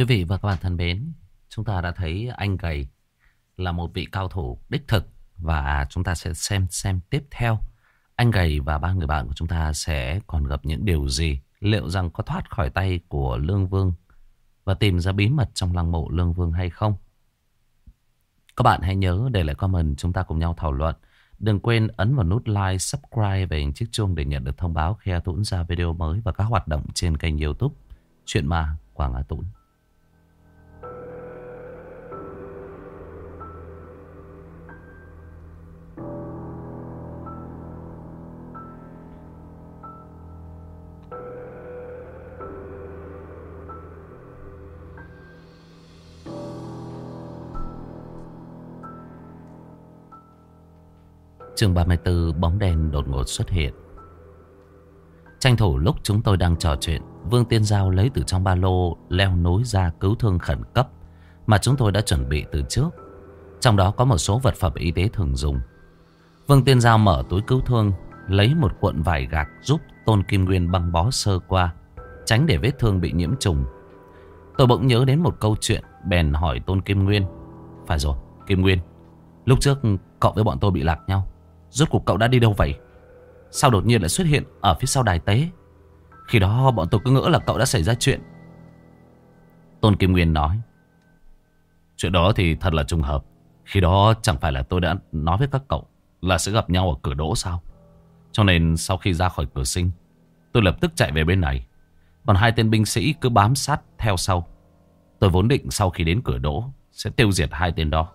Quý vị và các bạn thân mến, chúng ta đã thấy anh gầy là một vị cao thủ đích thực và chúng ta sẽ xem xem tiếp theo anh gầy và ba người bạn của chúng ta sẽ còn gặp những điều gì, liệu rằng có thoát khỏi tay của Lương Vương và tìm ra bí mật trong lăng mộ Lương Vương hay không. Các bạn hãy nhớ để lại comment chúng ta cùng nhau thảo luận. Đừng quên ấn vào nút like, subscribe và hình chiếc chuông để nhận được thông báo khi A Tũng ra video mới và các hoạt động trên kênh youtube Chuyện Ma Quảng A Tũng. Chương 34 bóng đèn đột ngột xuất hiện. Tranh thủ lúc chúng tôi đang trò chuyện, Vương Tiên Giao lấy từ trong ba lô leo nối ra cứu thương khẩn cấp mà chúng tôi đã chuẩn bị từ trước. Trong đó có một số vật phẩm y tế thường dùng. Vương Tiên Giao mở túi cứu thương, lấy một cuộn vải gạc giúp Tôn Kim Nguyên băng bó sơ qua, tránh để vết thương bị nhiễm trùng. Tôi bỗng nhớ đến một câu chuyện, bèn hỏi Tôn Kim Nguyên. Phải rồi, Kim Nguyên, lúc trước cậu với bọn tôi bị lạc nhau. Rốt cuộc cậu đã đi đâu vậy? Sao đột nhiên lại xuất hiện ở phía sau đài tế? Khi đó bọn tôi cứ ngỡ là cậu đã xảy ra chuyện. Tôn Kim Nguyên nói, Chuyện đó thì thật là trùng hợp. Khi đó chẳng phải là tôi đã nói với các cậu Là sẽ gặp nhau ở cửa đỗ sao? Cho nên sau khi ra khỏi cửa sinh, Tôi lập tức chạy về bên này. Còn hai tên binh sĩ cứ bám sát theo sau. Tôi vốn định sau khi đến cửa đỗ Sẽ tiêu diệt hai tên đó.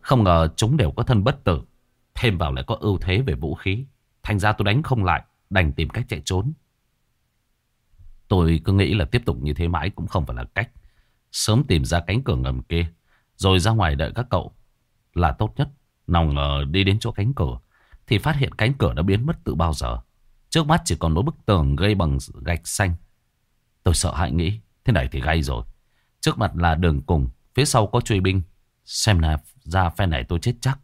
Không ngờ chúng đều có thân bất tử. Thêm vào lại có ưu thế về vũ khí. Thành ra tôi đánh không lại. Đành tìm cách chạy trốn. Tôi cứ nghĩ là tiếp tục như thế mãi cũng không phải là cách. Sớm tìm ra cánh cửa ngầm kia. Rồi ra ngoài đợi các cậu. Là tốt nhất. Nòng ngờ đi đến chỗ cánh cửa. Thì phát hiện cánh cửa đã biến mất từ bao giờ. Trước mắt chỉ còn một bức tường gây bằng gạch xanh. Tôi sợ hãi nghĩ. Thế này thì gay rồi. Trước mặt là đường cùng. Phía sau có truy binh. Xem là ra phe này tôi chết chắc.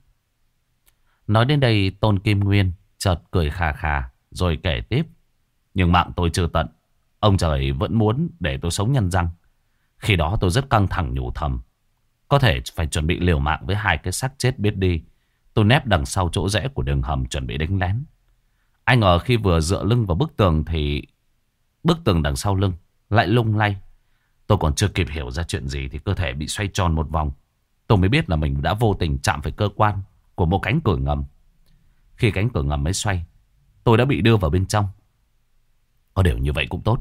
Nói đến đây, Tôn Kim Nguyên chợt cười khà khà rồi kể tiếp. Nhưng mạng tôi chưa tận. Ông trời vẫn muốn để tôi sống nhân răng. Khi đó tôi rất căng thẳng nhủ thầm. Có thể phải chuẩn bị liều mạng với hai cái xác chết biết đi. Tôi nép đằng sau chỗ rẽ của đường hầm chuẩn bị đánh lén. Anh ngờ khi vừa dựa lưng vào bức tường thì bức tường đằng sau lưng lại lung lay. Tôi còn chưa kịp hiểu ra chuyện gì thì cơ thể bị xoay tròn một vòng. Tôi mới biết là mình đã vô tình chạm phải cơ quan của một cánh cửa ngầm. Khi cánh cửa ngầm mới xoay, tôi đã bị đưa vào bên trong. Có điều như vậy cũng tốt.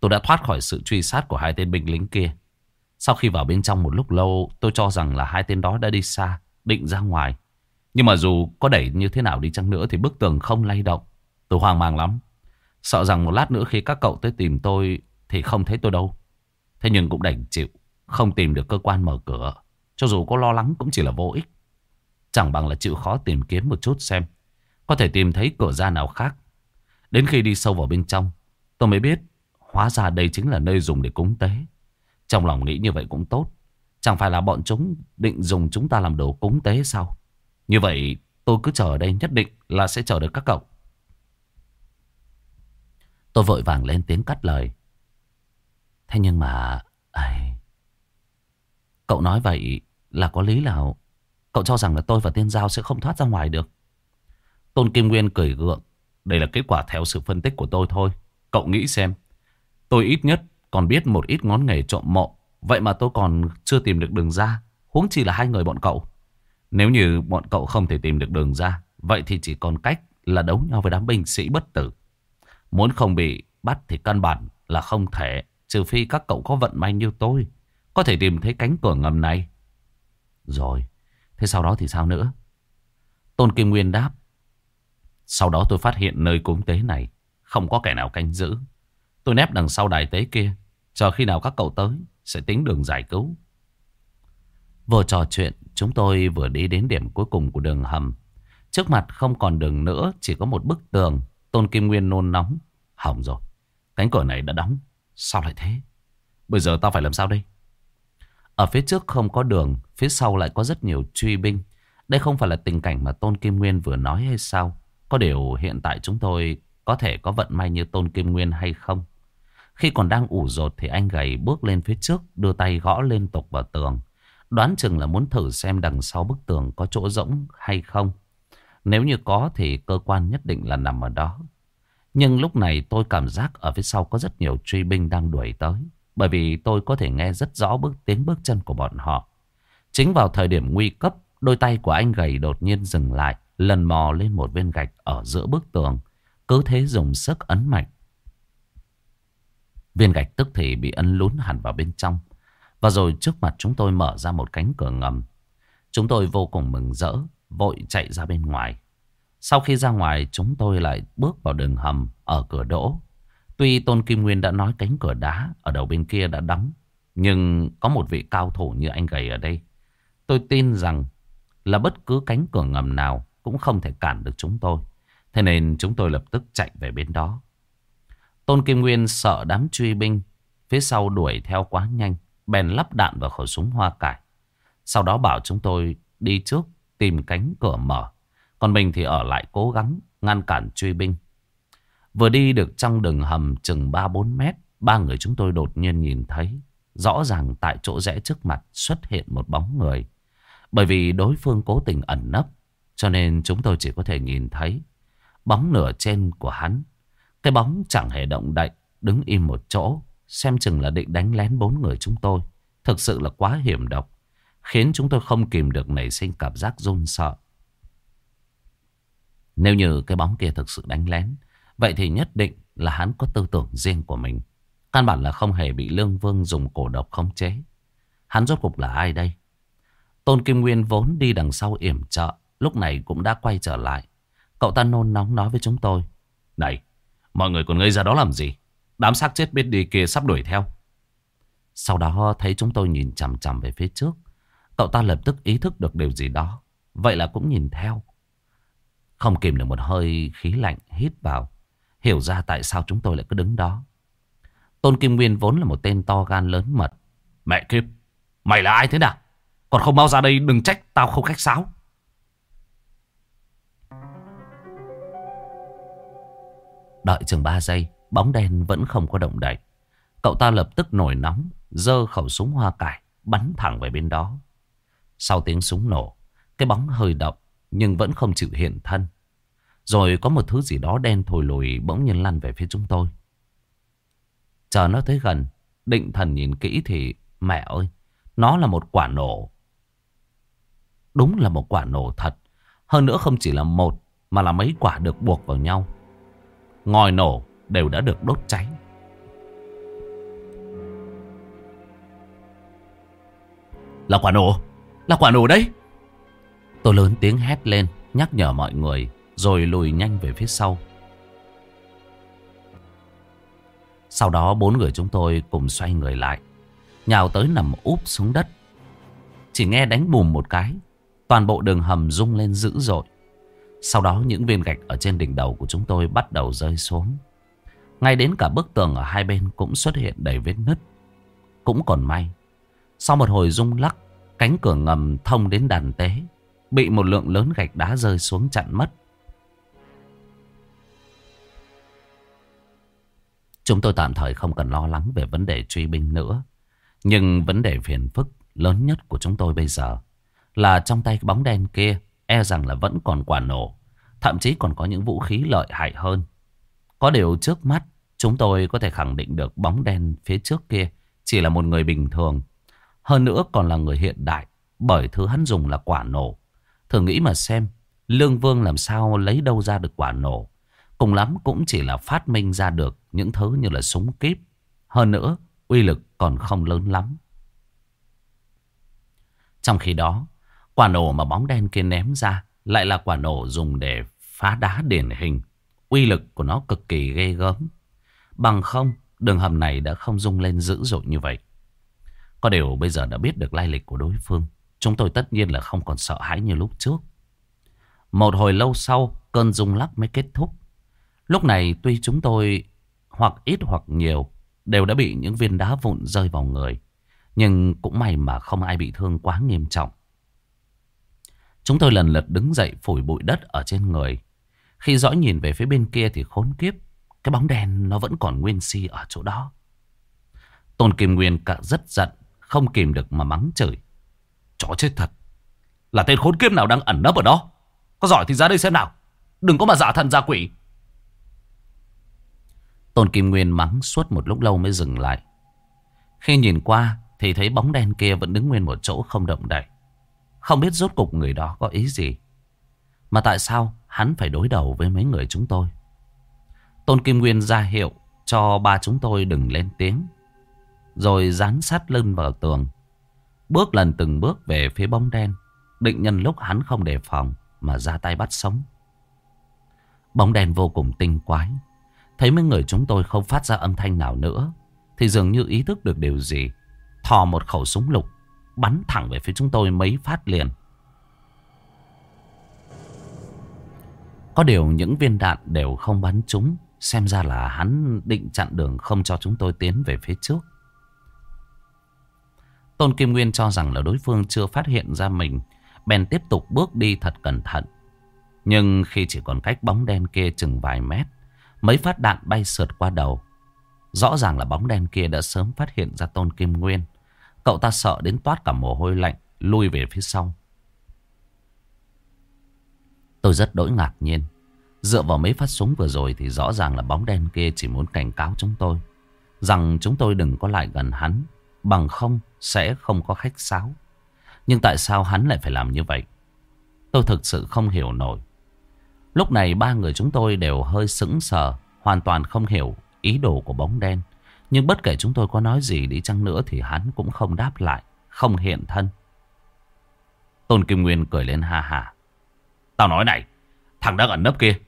Tôi đã thoát khỏi sự truy sát của hai tên binh lính kia. Sau khi vào bên trong một lúc lâu, tôi cho rằng là hai tên đó đã đi xa, định ra ngoài. Nhưng mà dù có đẩy như thế nào đi chăng nữa thì bức tường không lay động. Tôi hoang mang lắm. Sợ rằng một lát nữa khi các cậu tới tìm tôi thì không thấy tôi đâu. Thế nhưng cũng đành chịu. Không tìm được cơ quan mở cửa. Cho dù có lo lắng cũng chỉ là vô ích. Chẳng bằng là chịu khó tìm kiếm một chút xem. Có thể tìm thấy cửa ra nào khác. Đến khi đi sâu vào bên trong, Tôi mới biết Hóa ra đây chính là nơi dùng để cúng tế. Trong lòng nghĩ như vậy cũng tốt. Chẳng phải là bọn chúng định dùng chúng ta làm đồ cúng tế sao? Như vậy tôi cứ chờ ở đây nhất định là sẽ chờ được các cậu. Tôi vội vàng lên tiếng cắt lời. Thế nhưng mà, ai... Cậu nói vậy là có lý nào? Cậu cho rằng là tôi và Tiên Giao sẽ không thoát ra ngoài được. Tôn Kim Nguyên cười gượng. Đây là kết quả theo sự phân tích của tôi thôi. Cậu nghĩ xem. Tôi ít nhất còn biết một ít ngón nghề trộm mộ. Vậy mà tôi còn chưa tìm được đường ra. Huống chỉ là hai người bọn cậu. Nếu như bọn cậu không thể tìm được đường ra. Vậy thì chỉ còn cách là đấu nhau với đám binh sĩ bất tử. Muốn không bị bắt thì căn bản là không thể. Trừ phi các cậu có vận may như tôi. Có thể tìm thấy cánh cửa ngầm này. Rồi. Thế sau đó thì sao nữa? Tôn Kim Nguyên đáp. Sau đó tôi phát hiện nơi cúng tế này không có kẻ nào canh giữ. Tôi nép đằng sau đài tế kia. Chờ khi nào các cậu tới sẽ tính đường giải cứu. Vừa trò chuyện, chúng tôi vừa đi đến điểm cuối cùng của đường hầm. Trước mặt không còn đường nữa, chỉ có một bức tường. Tôn Kim Nguyên nôn nóng. Hỏng rồi. Cánh cửa này đã đóng. Sao lại thế? Bây giờ tao phải làm sao đây? Ở phía trước không có đường, phía sau lại có rất nhiều truy binh. Đây không phải là tình cảnh mà Tôn Kim Nguyên vừa nói hay sao? Có điều hiện tại chúng tôi có thể có vận may như Tôn Kim Nguyên hay không? Khi còn đang ủ rột thì anh gầy bước lên phía trước, đưa tay gõ liên tục vào tường. Đoán chừng là muốn thử xem đằng sau bức tường có chỗ rỗng hay không. Nếu như có thì cơ quan nhất định là nằm ở đó. Nhưng lúc này tôi cảm giác ở phía sau có rất nhiều truy binh đang đuổi tới. Bởi vì tôi có thể nghe rất rõ bước tiếng bước chân của bọn họ. Chính vào thời điểm nguy cấp, đôi tay của anh gầy đột nhiên dừng lại, lần mò lên một viên gạch ở giữa bức tường. Cứ thế dùng sức ấn mạnh. Viên gạch tức thì bị ấn lún hẳn vào bên trong. Và rồi trước mặt chúng tôi mở ra một cánh cửa ngầm. Chúng tôi vô cùng mừng rỡ, vội chạy ra bên ngoài. Sau khi ra ngoài chúng tôi lại bước vào đường hầm ở cửa đỗ. Tuy Tôn Kim Nguyên đã nói cánh cửa đá ở đầu bên kia đã đóng. Nhưng có một vị cao thủ như anh gầy ở đây. Tôi tin rằng là bất cứ cánh cửa ngầm nào cũng không thể cản được chúng tôi. Thế nên chúng tôi lập tức chạy về bên đó. Tôn Kim Nguyên sợ đám truy binh phía sau đuổi theo quá nhanh. Bèn lắp đạn vào khẩu súng hoa cải. Sau đó bảo chúng tôi đi trước tìm cánh cửa mở. Còn mình thì ở lại cố gắng ngăn cản truy binh. Vừa đi được trong đường hầm chừng 3-4 mét, ba người chúng tôi đột nhiên nhìn thấy. Rõ ràng tại chỗ rẽ trước mặt xuất hiện một bóng người. Bởi vì đối phương cố tình ẩn nấp, cho nên chúng tôi chỉ có thể nhìn thấy bóng nửa trên của hắn. Cái bóng chẳng hề động đậy, đứng im một chỗ, xem chừng là định đánh lén bốn người chúng tôi. Thực sự là quá hiểm độc, khiến chúng tôi không kìm được nảy sinh cảm giác run sợ. Nếu như cái bóng kia thực sự đánh lén, vậy thì nhất định là hắn có tư tưởng riêng của mình. Căn bản là không hề bị Lương Vương dùng cổ độc khống chế. Hắn rốt cục là ai đây? Tôn Kim Nguyên vốn đi đằng sau yểm trợ, lúc này cũng đã quay trở lại. Cậu ta nôn nóng nói với chúng tôi. Này, mọi người còn ngây ra đó làm gì? Đám xác chết biết đi kia sắp đuổi theo. Sau đó thấy chúng tôi nhìn chằm chằm về phía trước. Cậu ta lập tức ý thức được điều gì đó. Vậy là cũng nhìn theo. Không kìm được một hơi khí lạnh hít vào. Hiểu ra tại sao chúng tôi lại cứ đứng đó. Tôn Kim Nguyên vốn là một tên to gan lớn mật. Mẹ kiếp, mày là ai thế nào? Còn không mau ra đây đừng trách tao không khách sáo. Đợi chừng 3 giây, bóng đen vẫn không có động đậy. Cậu ta lập tức nổi nóng, giơ khẩu súng hoa cải, bắn thẳng về bên đó. Sau tiếng súng nổ, cái bóng hơi động, nhưng vẫn không chịu hiện thân. Rồi có một thứ gì đó đen thổi lùi bỗng nhiên lăn về phía chúng tôi. Chờ nó tới gần, định thần nhìn kỹ thì mẹ ơi, nó là một quả nổ. Đúng là một quả nổ thật. Hơn nữa không chỉ là một, mà là mấy quả được buộc vào nhau. Ngòi nổ đều đã được đốt cháy. Là quả nổ, là quả nổ đấy. Tôi lớn tiếng hét lên, nhắc nhở mọi người, rồi lùi nhanh về phía sau. Sau đó bốn người chúng tôi cùng xoay người lại, nhào tới nằm úp xuống đất. Chỉ nghe đánh bùm một cái, toàn bộ đường hầm rung lên dữ dội. Sau đó những viên gạch ở trên đỉnh đầu của chúng tôi bắt đầu rơi xuống. Ngay đến cả bức tường ở hai bên cũng xuất hiện đầy vết nứt. Cũng còn may. Sau một hồi rung lắc, cánh cửa ngầm thông đến đàn tế. Bị một lượng lớn gạch đá rơi xuống chặn mất. Chúng tôi tạm thời không cần lo lắng về vấn đề truy binh nữa. Nhưng vấn đề phiền phức lớn nhất của chúng tôi bây giờ là trong tay bóng đen kia e rằng là vẫn còn quả nổ. Thậm chí còn có những vũ khí lợi hại hơn. Có điều trước mắt, chúng tôi có thể khẳng định được bóng đen phía trước kia chỉ là một người bình thường. Hơn nữa còn là người hiện đại, bởi thứ hắn dùng là quả nổ. Thử nghĩ mà xem, Lương Vương làm sao lấy đâu ra được quả nổ. Cùng lắm cũng chỉ là phát minh ra được những thứ như là súng kíp. Hơn nữa uy lực còn không lớn lắm. Trong khi đó Quả nổ mà bóng đen kia ném ra lại là quả nổ dùng để phá đá điển hình. Uy lực của nó cực kỳ ghê gớm. Bằng không, đường hầm này đã không rung lên dữ dội như vậy. Có điều bây giờ đã biết được lai lịch của đối phương. Chúng tôi tất nhiên là không còn sợ hãi như lúc trước. Một hồi lâu sau, cơn rung lắc mới kết thúc. Lúc này tuy chúng tôi hoặc ít hoặc nhiều đều đã bị những viên đá vụn rơi vào người. Nhưng cũng may mà không ai bị thương quá nghiêm trọng. Chúng tôi lần lượt đứng dậy phủi bụi đất ở trên người. Khi dõi nhìn về phía bên kia thì khốn kiếp. Cái bóng đen nó vẫn còn nguyên si ở chỗ đó. Tôn Kim Nguyên cả rất giận, không kìm được mà mắng chửi. Chó chết thật. Là tên khốn kiếp nào đang ẩn nấp ở đó. Có giỏi thì ra đây xem nào. Đừng có mà giả thần giả quỷ. Tôn Kim Nguyên mắng suốt một lúc lâu mới dừng lại. Khi nhìn qua thì thấy bóng đen kia vẫn đứng nguyên một chỗ không động đậy. Không biết rốt cục người đó có ý gì. Mà tại sao hắn phải đối đầu với mấy người chúng tôi? Tôn Kim Nguyên ra hiệu cho ba chúng tôi đừng lên tiếng. Rồi dán sát lưng vào tường. Bước lần từng bước về phía bóng đen. Định nhân lúc hắn không đề phòng mà ra tay bắt sống. Bóng đen vô cùng tinh quái. Thấy mấy người chúng tôi không phát ra âm thanh nào nữa. Thì dường như ý thức được điều gì. Thò một khẩu súng lục. Bắn thẳng về phía chúng tôi mấy phát liền. Có điều những viên đạn đều không bắn trúng. Xem ra là hắn định chặn đường không cho chúng tôi tiến về phía trước. Tôn Kim Nguyên cho rằng là đối phương chưa phát hiện ra mình. Bèn tiếp tục bước đi thật cẩn thận. Nhưng khi chỉ còn cách bóng đen kia chừng vài mét. Mấy phát đạn bay sượt qua đầu. Rõ ràng là bóng đen kia đã sớm phát hiện ra Tôn Kim Nguyên. Cậu ta sợ đến toát cả mồ hôi lạnh. Lui về phía sau. Tôi rất đỗi ngạc nhiên. Dựa vào mấy phát súng vừa rồi thì rõ ràng là bóng đen kia chỉ muốn cảnh cáo chúng tôi. Rằng chúng tôi đừng có lại gần hắn. Bằng không sẽ không có khách sáo. Nhưng tại sao hắn lại phải làm như vậy? Tôi thực sự không hiểu nổi. Lúc này ba người chúng tôi đều hơi sững sờ. Hoàn toàn không hiểu ý đồ của bóng đen. Nhưng bất kể chúng tôi có nói gì đi chăng nữa thì hắn cũng không đáp lại. Không hiện thân. Tôn Kim Nguyên cười lên ha ha. Tao nói này. Thằng đang ẩn nấp kia,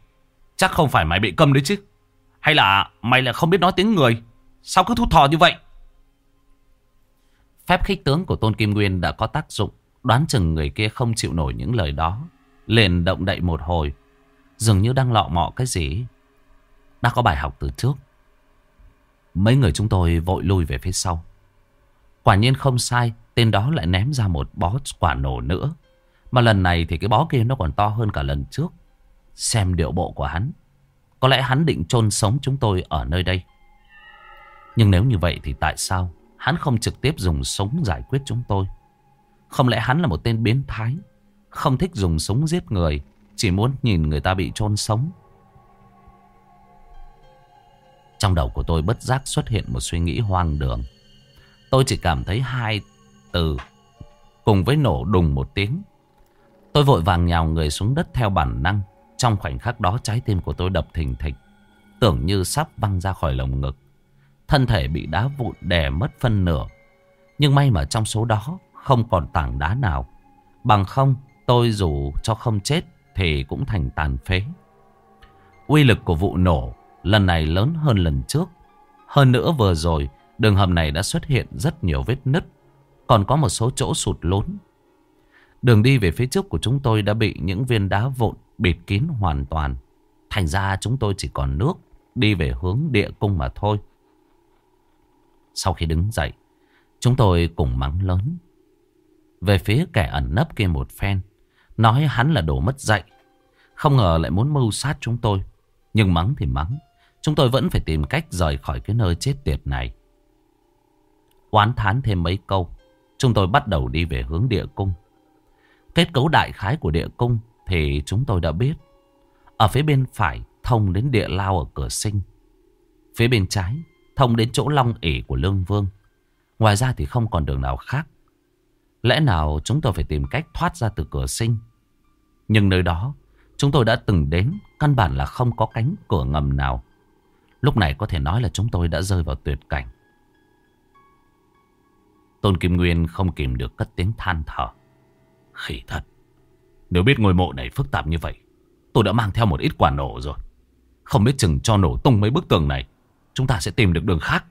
Chắc không phải mày bị câm đấy chứ Hay là mày là không biết nói tiếng người Sao cứ thút thò như vậy Phép khích tướng của Tôn Kim Nguyên đã có tác dụng, Đoán chừng người kia không chịu nổi những lời đó, Liền động đậy một hồi Dường như đang lọ mọ cái gì. Đã có bài học từ trước. Mấy người chúng tôi vội lui về phía sau. Quả nhiên không sai, Tên đó lại ném ra một bó quả nổ nữa. Mà lần này thì cái bó kia nó còn to hơn cả lần trước. Xem điệu bộ của hắn. Có lẽ hắn định chôn sống chúng tôi ở nơi đây. Nhưng nếu như vậy thì tại sao Hắn không trực tiếp dùng súng giải quyết chúng tôi? Không lẽ hắn là một tên biến thái, Không thích dùng súng giết người chỉ muốn nhìn người ta bị chôn sống Trong đầu của tôi bất giác xuất hiện một suy nghĩ hoang đường Tôi chỉ cảm thấy hai từ Cùng với nổ đùng một tiếng Tôi vội vàng nhào người xuống đất theo bản năng trong khoảnh khắc đó, trái tim của tôi đập thình thịch. Tưởng như sắp văng ra khỏi lồng ngực. Thân thể bị đá vụn đè mất phân nửa. Nhưng may mà trong số đó không còn tảng đá nào. Bằng không, tôi dù cho không chết thì cũng thành tàn phế. Uy lực của vụ nổ lần này lớn hơn lần trước. Hơn nữa vừa rồi đường hầm này đã xuất hiện rất nhiều vết nứt. Còn có một số chỗ sụt lún. Đường đi về phía trước của chúng tôi đã bị những viên đá vụn bịt kín hoàn toàn. Thành ra chúng tôi chỉ còn nước đi về hướng địa cung mà thôi. Sau khi đứng dậy, chúng tôi cùng mắng lớn. Về phía kẻ ẩn nấp kia một phen, nói hắn là đồ mất dạy. Không ngờ lại muốn mưu sát chúng tôi. Nhưng mắng thì mắng, chúng tôi vẫn phải tìm cách rời khỏi cái nơi chết tiệt này. Oán thán thêm mấy câu, chúng tôi bắt đầu đi về hướng địa cung. Kết cấu đại khái của địa cung thì chúng tôi đã biết. Ở phía bên phải thông đến địa lao ở cửa sinh. Phía bên trái thông đến chỗ long ỉ của Lương Vương. Ngoài ra thì không còn đường nào khác. Lẽ nào chúng tôi phải tìm cách thoát ra từ cửa sinh. Nhưng nơi đó, chúng tôi đã từng đến, căn bản là không có cánh cửa ngầm nào. Lúc này có thể nói là chúng tôi đã rơi vào tuyệt cảnh. Tôn Kim Nguyên không kìm được cất tiếng than thở. Khỉ thật. Nếu biết ngôi mộ này phức tạp như vậy, Tôi đã mang theo một ít quả nổ rồi Không biết chừng cho nổ tung mấy bức tường này, Chúng ta sẽ tìm được đường khác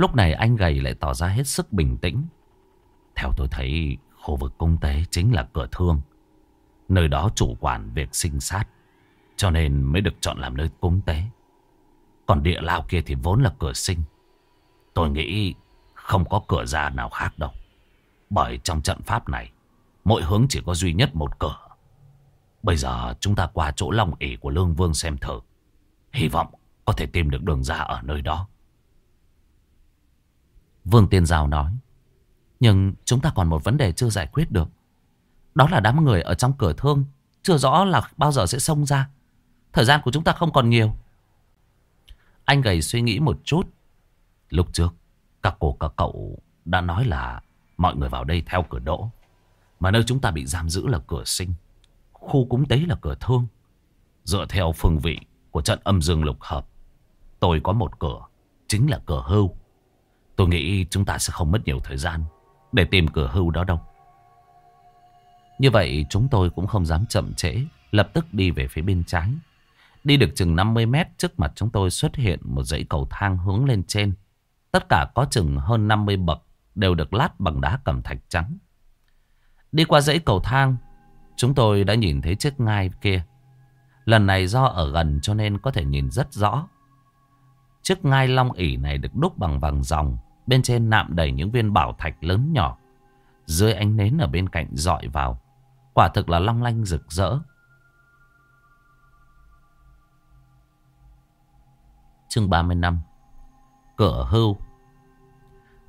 Lúc này anh gầy lại tỏ ra hết sức bình tĩnh Theo tôi thấy, khu vực công tế chính là cửa thương Nơi đó chủ quản việc sinh sát, Cho nên mới được chọn làm nơi cúng tế Còn địa lao kia thì vốn là cửa sinh Tôi nghĩ không có cửa ra nào khác đâu Bởi trong trận pháp này, Mỗi hướng chỉ có duy nhất một cửa. Bây giờ chúng ta qua chỗ long ỉ của Lương Vương xem thử. Hy vọng có thể tìm được đường ra ở nơi đó. Vương Tiên Giao nói. Nhưng chúng ta còn một vấn đề chưa giải quyết được. Đó là đám người ở trong cửa thương. Chưa rõ là bao giờ sẽ xông ra. Thời gian của chúng ta không còn nhiều. Anh gầy suy nghĩ một chút. Lúc trước, các cô các cậu đã nói là mọi người vào đây theo cửa đỗ. Mà nơi chúng ta bị giam giữ là cửa sinh. Khu cúng tế là cửa thương. Dựa theo phương vị của trận âm dương lục hợp. Tôi có một cửa, chính là cửa hưu. Tôi nghĩ chúng ta sẽ không mất nhiều thời gian để tìm cửa hưu đó đâu. Như vậy chúng tôi cũng không dám chậm trễ, lập tức đi về phía bên trái. Đi được chừng 50 mét trước mặt chúng tôi xuất hiện một dãy cầu thang hướng lên trên. Tất cả có chừng hơn 50 bậc đều được lát bằng đá cẩm thạch trắng. Đi qua dãy cầu thang, chúng tôi đã nhìn thấy chiếc ngai kia. Lần này do ở gần cho nên có thể nhìn rất rõ. Chiếc ngai long ỉ này được đúc bằng vàng ròng, bên trên nạm đầy những viên bảo thạch lớn nhỏ. Dưới ánh nến ở bên cạnh dọi vào, quả thực là long lanh rực rỡ. Chương 30 năm Cửa hưu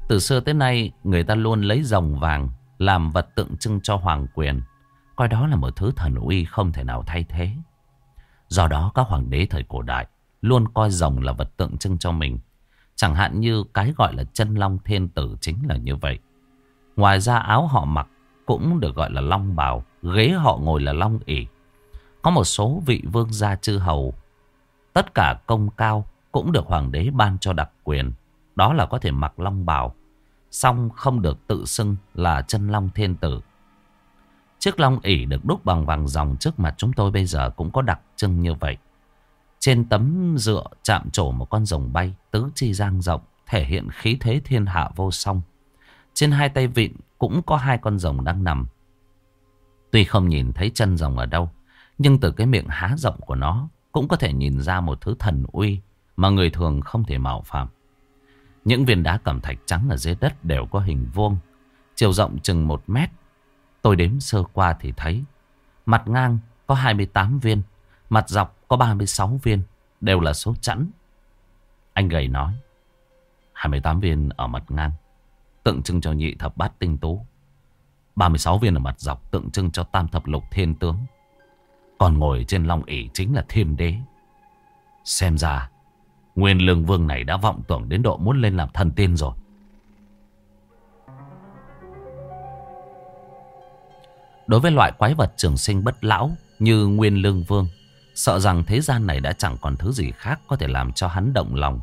Từ xưa tới nay người ta luôn lấy rồng vàng làm vật tượng trưng cho hoàng quyền. Coi đó là một thứ thần uy không thể nào thay thế. Do đó các hoàng đế thời cổ đại luôn coi rồng là vật tượng trưng cho mình. Chẳng hạn như cái gọi là chân long thiên tử chính là như vậy. Ngoài ra áo họ mặc cũng được gọi là long bào, ghế họ ngồi là long ỉ. Có một số vị vương gia chư hầu, tất cả công cao cũng được hoàng đế ban cho đặc quyền. Đó là có thể mặc long bào, song không được tự xưng là chân long thiên tử. Chiếc long ỉ được đúc bằng vàng dòng trước mặt chúng tôi bây giờ cũng có đặc trưng như vậy. Trên tấm dựa chạm trổ một con rồng bay tứ chi giang rộng thể hiện khí thế thiên hạ vô song. Trên hai tay vịn cũng có hai con rồng đang nằm. Tuy không nhìn thấy chân rồng ở đâu, nhưng từ cái miệng há rộng của nó cũng có thể nhìn ra một thứ thần uy mà người thường không thể mạo phạm. Những viên đá cẩm thạch trắng ở dưới đất đều có hình vuông, chiều rộng chừng một mét. Tôi đếm sơ qua thì thấy, mặt ngang có 28 viên, mặt dọc có 36 viên, đều là số chẵn. Anh gầy nói, 28 viên ở mặt ngang, tượng trưng cho nhị thập bát tinh tú. 36 viên ở mặt dọc tượng trưng cho tam thập lục thiên tướng. Còn ngồi trên long ỷ chính là thiên đế. Xem ra Nguyên lương vương này đã vọng tưởng đến độ muốn lên làm thần tiên rồi. Đối với loại quái vật trường sinh bất lão như Nguyên lương vương, sợ rằng thế gian này đã chẳng còn thứ gì khác có thể làm cho hắn động lòng,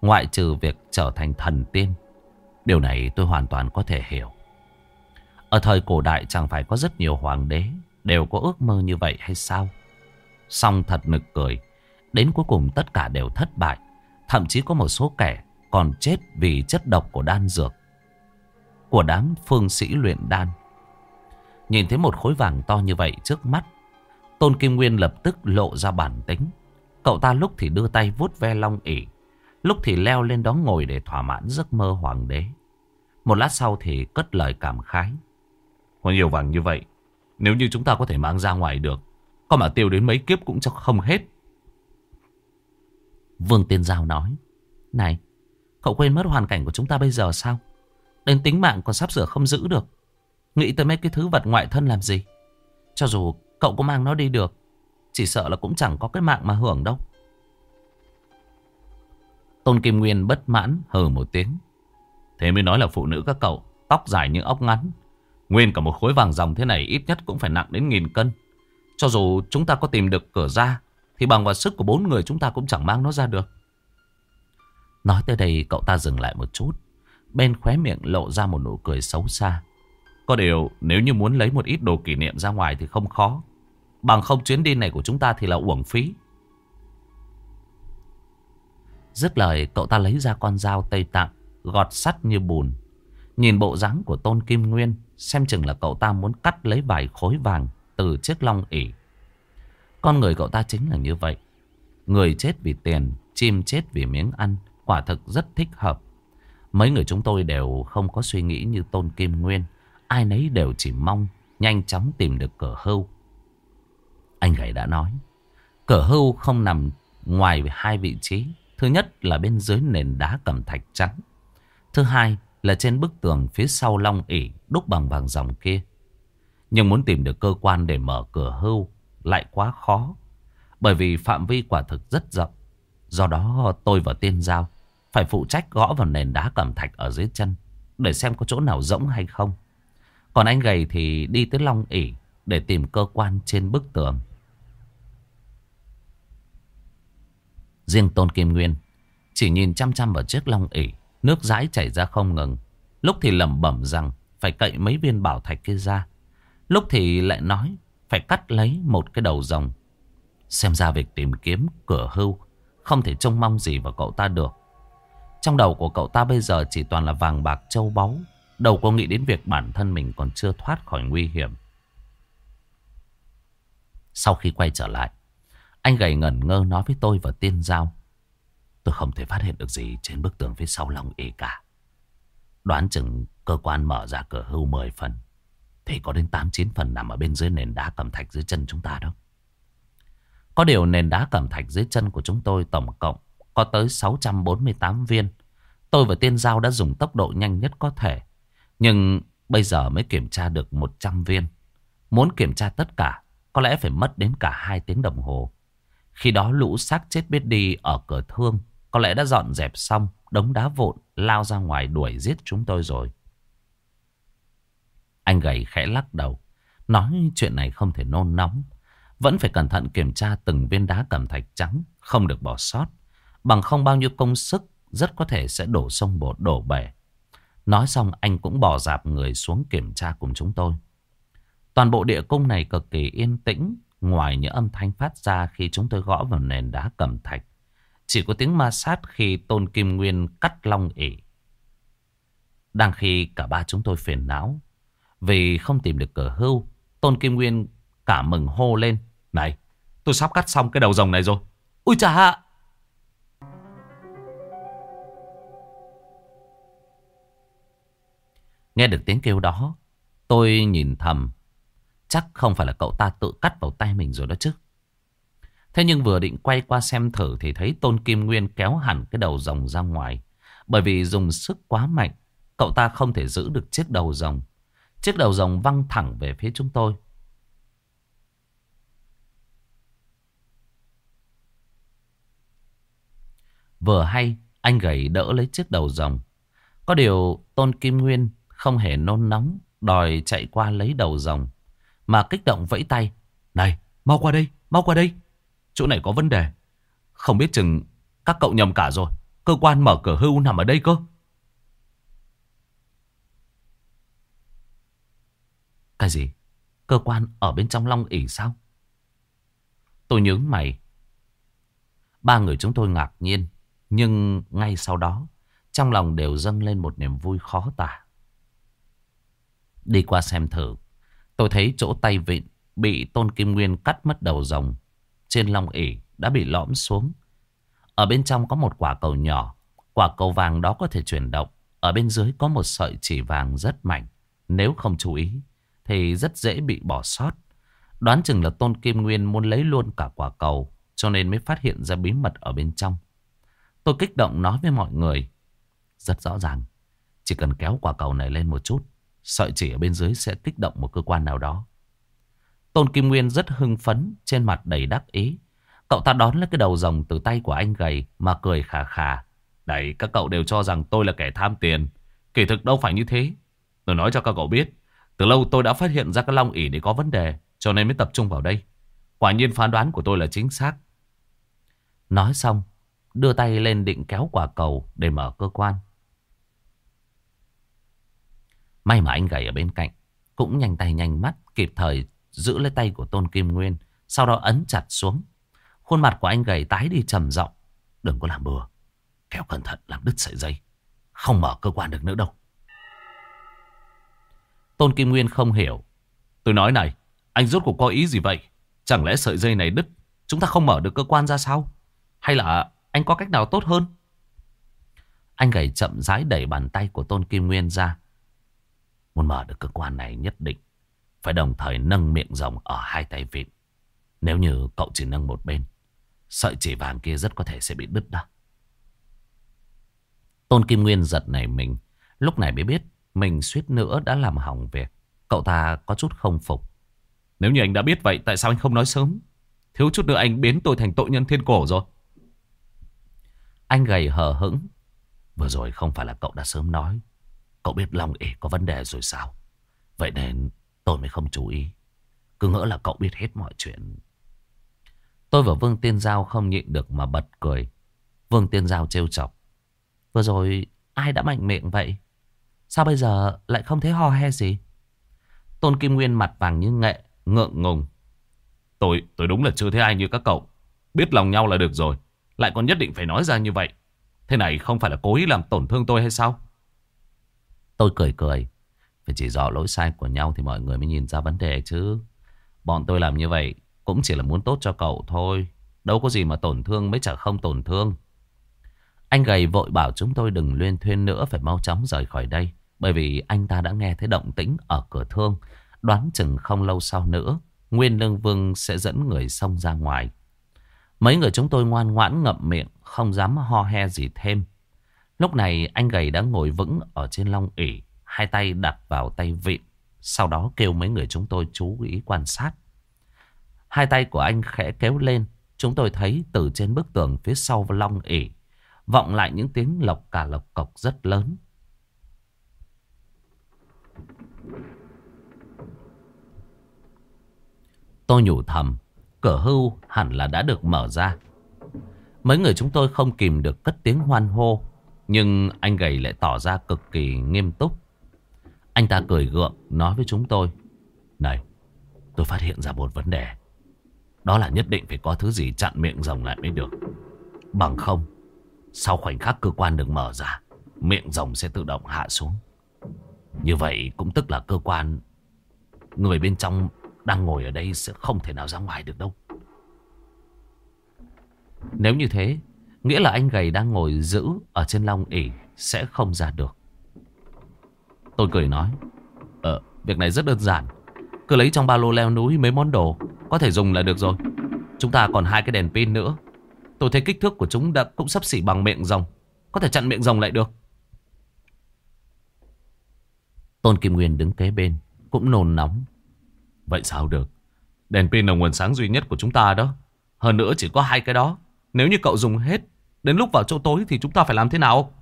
ngoại trừ việc trở thành thần tiên. Điều này tôi hoàn toàn có thể hiểu. Ở thời cổ đại chẳng phải có rất nhiều hoàng đế đều có ước mơ như vậy hay sao? Xong thật nực cười, đến cuối cùng tất cả đều thất bại. Thậm chí có một số kẻ còn chết vì chất độc của đan dược. Của đám phương sĩ luyện đan. Nhìn thấy một khối vàng to như vậy trước mắt. Tôn Kim Nguyên lập tức lộ ra bản tính. Cậu ta lúc thì đưa tay vuốt ve long ỉ. Lúc thì leo lên đó ngồi để thỏa mãn giấc mơ hoàng đế. Một lát sau thì cất lời cảm khái. Có nhiều vàng như vậy. Nếu như chúng ta có thể mang ra ngoài được. Có mà tiêu đến mấy kiếp cũng cho không hết. Vương Tiên Giao nói. Này, cậu quên mất hoàn cảnh của chúng ta bây giờ sao? Đến tính mạng còn sắp sửa không giữ được. Nghĩ tới mấy cái thứ vật ngoại thân làm gì? Cho dù cậu có mang nó đi được, chỉ sợ là cũng chẳng có cái mạng mà hưởng đâu. Tôn Kim Nguyên bất mãn hừ một tiếng. Thế mới nói là phụ nữ các cậu, tóc dài như ốc ngắn. Nguyên cả một khối vàng dòng thế này ít nhất cũng phải nặng đến nghìn cân. Cho dù chúng ta có tìm được cửa ra, thì bằng vào sức của bốn người chúng ta cũng chẳng mang nó ra được. Nói tới đây cậu ta dừng lại một chút. Bên khóe miệng lộ ra một nụ cười xấu xa. Có điều nếu như muốn lấy một ít đồ kỷ niệm ra ngoài thì không khó. Bằng không chuyến đi này của chúng ta thì là uổng phí. Dứt lời cậu ta lấy ra con dao Tây Tạng gọt sắt như bùn. Nhìn bộ dáng của Tôn Kim Nguyên xem chừng là cậu ta muốn cắt lấy vài khối vàng từ chiếc long ỉ con người cậu ta chính là như vậy. Người chết vì tiền, chim chết vì miếng ăn, quả thực rất thích hợp. Mấy người chúng tôi đều không có suy nghĩ như Tôn Kim Nguyên. Ai nấy đều chỉ mong nhanh chóng tìm được cửa hưu. Anh gầy đã nói, cửa hưu không nằm ngoài hai vị trí. Thứ nhất là bên dưới nền đá cẩm thạch trắng. Thứ hai là trên bức tường phía sau long ỉ đúc bằng vàng dòng kia. Nhưng muốn tìm được cơ quan để mở cửa hưu lại quá khó. Bởi vì phạm vi quả thực rất rộng. Do đó tôi và tiên giao phải phụ trách gõ vào nền đá cẩm thạch ở dưới chân để xem có chỗ nào rỗng hay không. Còn anh gầy thì đi tới long ỉ để tìm cơ quan trên bức tường. Riêng Tôn Kim Nguyên chỉ nhìn chăm chăm vào chiếc long ỉ, nước dãi chảy ra không ngừng. Lúc thì lẩm bẩm rằng phải cậy mấy viên bảo thạch kia ra. Lúc thì lại nói phải cắt lấy một cái đầu rồng. Xem ra việc tìm kiếm cửa hưu không thể trông mong gì vào cậu ta được. Trong đầu của cậu ta bây giờ chỉ toàn là vàng bạc châu báu. Đầu có nghĩ đến việc bản thân mình còn chưa thoát khỏi nguy hiểm. Sau khi quay trở lại, anh gầy ngẩn ngơ nói với tôi và tiên giao. Tôi không thể phát hiện được gì trên bức tường phía sau lòng y cả. Đoán chừng cơ quan mở ra cửa hưu 10 phần. Thì có đến 8-9 phần nằm ở bên dưới nền đá cẩm thạch dưới chân chúng ta đó. Có điều nền đá cẩm thạch dưới chân của chúng tôi tổng cộng có tới 648 viên. Tôi và tiên giao đã dùng tốc độ nhanh nhất có thể. Nhưng bây giờ mới kiểm tra được 100 viên. Muốn kiểm tra tất cả, có lẽ phải mất đến cả 2 tiếng đồng hồ. Khi đó lũ xác chết biết đi ở cửa thương, có lẽ đã dọn dẹp xong, đống đá vụn, lao ra ngoài đuổi giết chúng tôi rồi. Anh gầy khẽ lắc đầu. Nói chuyện này không thể nôn nóng. Vẫn phải cẩn thận kiểm tra từng viên đá cẩm thạch trắng. Không được bỏ sót. Bằng không bao nhiêu công sức, rất có thể sẽ đổ sông bột đổ bể. Nói xong, anh cũng bỏ dạp người xuống kiểm tra cùng chúng tôi. Toàn bộ địa cung này cực kỳ yên tĩnh. Ngoài những âm thanh phát ra khi chúng tôi gõ vào nền đá cẩm thạch. Chỉ có tiếng ma sát khi Tôn Kim Nguyên cắt long ỉ. Đang khi cả ba chúng tôi phiền não. Vì không tìm được cửa hưu. Tôn Kim Nguyên cả mừng hô lên. Này, tôi sắp cắt xong cái đầu rồng này rồi. Ui chà hạ! Nghe được tiếng kêu đó, tôi nhìn thầm. Chắc không phải là cậu ta tự cắt vào tay mình rồi đó chứ. Thế nhưng vừa định quay qua xem thử thì thấy Tôn Kim Nguyên kéo hẳn cái đầu rồng ra ngoài. Bởi vì dùng sức quá mạnh, cậu ta không thể giữ được chiếc đầu rồng. Chiếc đầu rồng văng thẳng về phía chúng tôi. Vừa hay, anh gầy đỡ lấy chiếc đầu rồng. Có điều Tôn Kim Nguyên không hề nôn nóng, đòi chạy qua lấy đầu rồng. Mà kích động vẫy tay. Này, mau qua đây, mau qua đây. Chỗ này có vấn đề. Không biết chừng các cậu nhầm cả rồi. Cơ quan mở cửa hưu nằm ở đây cơ. Cái gì? Cơ quan ở bên trong long ỉ sao? Tôi nhớ mày. Ba người chúng tôi ngạc nhiên. Nhưng ngay sau đó, trong lòng đều dâng lên một niềm vui khó tả. Đi qua xem thử, tôi thấy chỗ tay vịn bị Tôn Kim Nguyên cắt mất đầu rồng. Trên long ỉ đã bị lõm xuống. Ở bên trong có một quả cầu nhỏ. Quả cầu vàng đó có thể chuyển động. Ở bên dưới có một sợi chỉ vàng rất mạnh. Nếu không chú ý thì rất dễ bị bỏ sót. Đoán chừng là Tôn Kim Nguyên muốn lấy luôn cả quả cầu cho nên mới phát hiện ra bí mật ở bên trong. Tôi kích động nói với mọi người. Rất rõ ràng, chỉ cần kéo quả cầu này lên một chút, sợi chỉ ở bên dưới sẽ kích động một cơ quan nào đó. Tôn Kim Nguyên rất hưng phấn, trên mặt đầy đắc ý. Cậu ta đón lấy cái đầu rồng từ tay của anh gầy mà cười khà khà. Đấy, các cậu đều cho rằng tôi là kẻ tham tiền. Kỳ thực đâu phải như thế. Tôi nói cho các cậu biết, từ lâu tôi đã phát hiện ra cái long ỉ này có vấn đề, cho nên mới tập trung vào đây. Quả nhiên phán đoán của tôi là chính xác. Nói xong, đưa tay lên định kéo quả cầu để mở cơ quan. May mà anh gầy ở bên cạnh, cũng nhanh tay nhanh mắt, kịp thời giữ lấy tay của Tôn Kim Nguyên, sau đó ấn chặt xuống. Khuôn mặt của anh gầy tái đi trầm giọng, đừng có làm bừa, kéo cẩn thận làm đứt sợi dây, không mở cơ quan được nữa đâu. Tôn Kim Nguyên không hiểu. Tôi nói này, anh rốt cuộc có ý gì vậy? Chẳng lẽ sợi dây này đứt, chúng ta không mở được cơ quan ra sao? Hay là anh có cách nào tốt hơn? Anh gầy chậm rãi đẩy bàn tay của Tôn Kim Nguyên ra. Muốn mở được cơ quan này nhất định phải đồng thời nâng miệng rồng ở hai tay vịn. Nếu như cậu chỉ nâng một bên, sợi chỉ vàng kia rất có thể sẽ bị đứt đó. Tôn Kim Nguyên giật nảy mình, Lúc này mới biết mình suýt nữa đã làm hỏng việc. Cậu ta có chút không phục. Nếu như anh đã biết vậy tại sao anh không nói sớm? Thiếu chút nữa anh biến tôi thành tội nhân thiên cổ rồi. Anh gầy hờ hững. Vừa rồi không phải là cậu đã sớm nói. Cậu biết lòng ỉ có vấn đề rồi sao? Vậy nên tôi mới không chú ý. Cứ ngỡ là cậu biết hết mọi chuyện. Tôi và Vương Tiên Giao không nhịn được mà bật cười. Vương Tiên Giao trêu chọc. Vừa rồi ai đã mạnh miệng vậy? Sao bây giờ lại không thấy ho he gì? Tôn Kim Nguyên mặt vàng như nghệ, ngượng ngùng. Tôi, tôi đúng là chưa thấy ai như các cậu. Biết lòng nhau là được rồi. Lại còn nhất định phải nói ra như vậy. Thế này không phải là cố ý làm tổn thương tôi hay sao? Tôi cười cười. Phải chỉ rõ lỗi sai của nhau thì mọi người mới nhìn ra vấn đề chứ. Bọn tôi làm như vậy cũng chỉ là muốn tốt cho cậu thôi. Đâu có gì mà tổn thương mới chả không tổn thương. Anh gầy vội bảo chúng tôi đừng luyên thuyên nữa phải mau chóng rời khỏi đây. Bởi vì anh ta đã nghe thấy động tĩnh ở cửa thương. Đoán chừng không lâu sau nữa, Nguyên Lương Vương sẽ dẫn người xông ra ngoài. Mấy người chúng tôi ngoan ngoãn ngậm miệng, không dám ho he gì thêm. Lúc này anh gầy đã ngồi vững ở trên long ỉ, hai tay đặt vào tay vịn. Sau đó kêu mấy người chúng tôi chú ý quan sát. Hai tay của anh khẽ kéo lên, chúng tôi thấy từ trên bức tường phía sau long ỉ vọng lại những tiếng lộc cả lộc cộc rất lớn. Tôi nhủ thầm, cửa hưu hẳn là đã được mở ra. Mấy người chúng tôi không kìm được cất tiếng hoan hô, nhưng anh gầy lại tỏ ra cực kỳ nghiêm túc. Anh ta cười gượng nói với chúng tôi, Này, tôi phát hiện ra một vấn đề. Đó là nhất định phải có thứ gì chặn miệng rồng lại mới được. Bằng không, sau khoảnh khắc cơ quan được mở ra, miệng rồng sẽ tự động hạ xuống. Như vậy cũng tức là cơ quan người bên trong đang ngồi ở đây sẽ không thể nào ra ngoài được đâu. Nếu như thế, nghĩa là anh gầy đang ngồi giữ ở trên long ỉ sẽ không ra được. Tôi cười nói, Ờ, việc này rất đơn giản. Cứ lấy trong ba lô leo núi mấy món đồ, có thể dùng là được rồi. Chúng ta còn hai cái đèn pin nữa. Tôi thấy kích thước của chúng đã cũng sắp xỉ bằng miệng rồng. Có thể chặn miệng rồng lại được. Tôn Kim Nguyên đứng kế bên, cũng nôn nóng. Vậy sao được? Đèn pin là nguồn sáng duy nhất của chúng ta đó. Hơn nữa chỉ có hai cái đó. Nếu như cậu dùng hết, đến lúc vào chỗ tối thì chúng ta phải làm thế nào?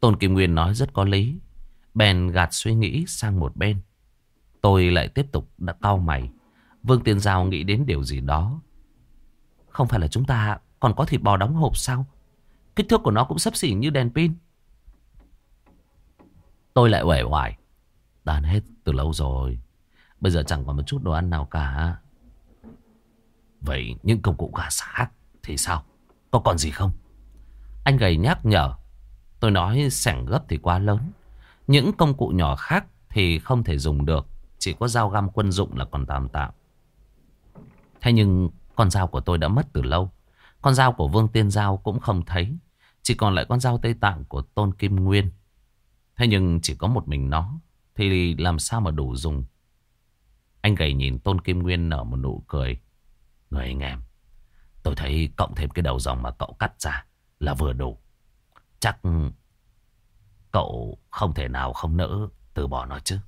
Tôn Kim Nguyên nói rất có lý. Bèn gạt suy nghĩ sang một bên. Tôi lại tiếp tục đã cau mày. Vương Tiên Giao nghĩ đến điều gì đó. Không phải là chúng ta còn có thịt bò đóng hộp sao? Kích thước của nó cũng sắp xỉ như đèn pin. Tôi lại uể oải. Đàn hết từ lâu rồi. Bây giờ chẳng còn một chút đồ ăn nào cả. Vậy những công cụ gà xã thì sao? Có còn gì không? Anh gầy nhắc nhở. Tôi nói sẻng gấp thì quá lớn. Những công cụ nhỏ khác thì không thể dùng được. Chỉ có dao găm quân dụng là còn tạm tạm. Thế nhưng con dao của tôi đã mất từ lâu. Con dao của Vương Tiên Giao cũng không thấy. Chỉ còn lại con dao Tây Tạng của Tôn Kim Nguyên. Thế nhưng chỉ có một mình nó. Thì làm sao mà đủ dùng. Anh gầy nhìn Tôn Kim Nguyên nở một nụ cười. Người anh em. Tôi thấy cộng thêm cái đầu dòng mà cậu cắt ra là vừa đủ. Chắc cậu không thể nào không nỡ từ bỏ nó chứ.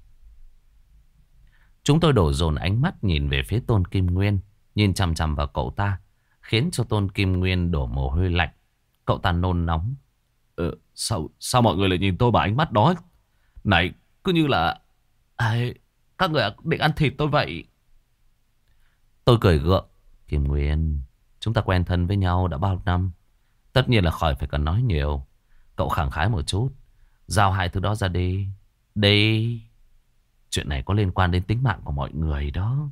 Chúng tôi đổ dồn ánh mắt nhìn về phía Tôn Kim Nguyên. Nhìn chằm chằm vào cậu ta Khiến cho Tôn Kim Nguyên đổ mồ hôi lạnh Cậu ta nôn nóng ờ, sao, sao mọi người lại nhìn tôi bằng ánh mắt đó Này cứ như là à, Các người định ăn thịt tôi vậy Tôi cười gượng Kim Nguyên Chúng ta quen thân với nhau đã bao năm Tất nhiên là khỏi phải cần nói nhiều Cậu khẳng khái một chút Giao hai thứ đó ra đi Đi Chuyện này có liên quan đến tính mạng của mọi người đó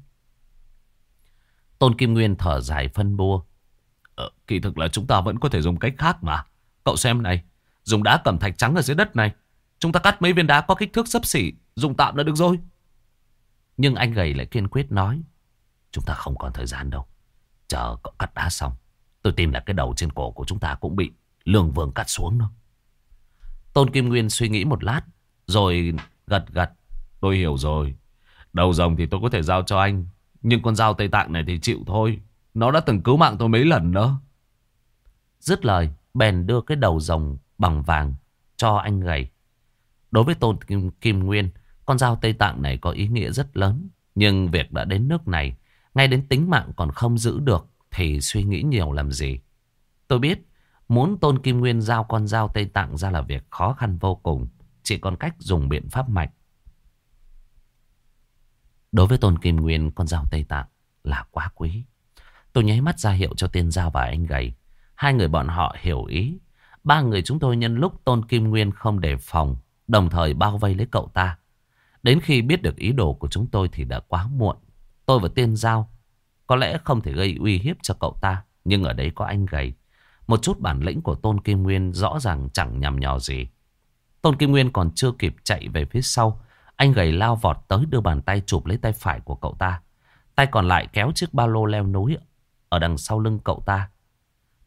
Tôn Kim Nguyên thở dài phân bua. Ờ, kỳ thực là chúng ta vẫn có thể dùng cách khác mà. Cậu xem này, dùng đá cẩm thạch trắng ở dưới đất này. Chúng ta cắt mấy viên đá có kích thước sấp xỉ, dùng tạm là được rồi. Nhưng anh gầy lại kiên quyết nói. Chúng ta không còn thời gian đâu. Chờ cậu cắt đá xong, tôi tin là cái đầu trên cổ của chúng ta cũng bị lường vương cắt xuống đâu. Tôn Kim Nguyên suy nghĩ một lát, rồi gật gật. Tôi hiểu rồi. Đầu rồng thì tôi có thể giao cho anh. Nhưng con dao Tây Tạng này thì chịu thôi. Nó đã từng cứu mạng tôi mấy lần đó. Dứt lời, bèn đưa cái đầu rồng bằng vàng cho anh gầy. Đối với Tôn Kim, Kim Nguyên, con dao Tây Tạng này có ý nghĩa rất lớn. Nhưng việc đã đến nước này, ngay đến tính mạng còn không giữ được, thì suy nghĩ nhiều làm gì. Tôi biết, muốn Tôn Kim Nguyên giao con dao Tây Tạng ra là việc khó khăn vô cùng. Chỉ còn cách dùng biện pháp mạnh. Đối với Tôn Kim Nguyên, con dao Tây Tạng là quá quý. Tôi nháy mắt ra hiệu cho tiên giao và anh gầy. Hai người bọn họ hiểu ý. Ba người chúng tôi nhân lúc Tôn Kim Nguyên không đề phòng, đồng thời bao vây lấy cậu ta. Đến khi biết được ý đồ của chúng tôi thì đã quá muộn. Tôi và tiên giao có lẽ không thể gây uy hiếp cho cậu ta, nhưng ở đấy có anh gầy. Một chút bản lĩnh của Tôn Kim Nguyên rõ ràng chẳng nhằm nhò gì. Tôn Kim Nguyên còn chưa kịp chạy về phía sau. Anh gầy lao vọt tới đưa bàn tay chụp lấy tay phải của cậu ta. Tay còn lại kéo chiếc ba lô leo núi ở đằng sau lưng cậu ta.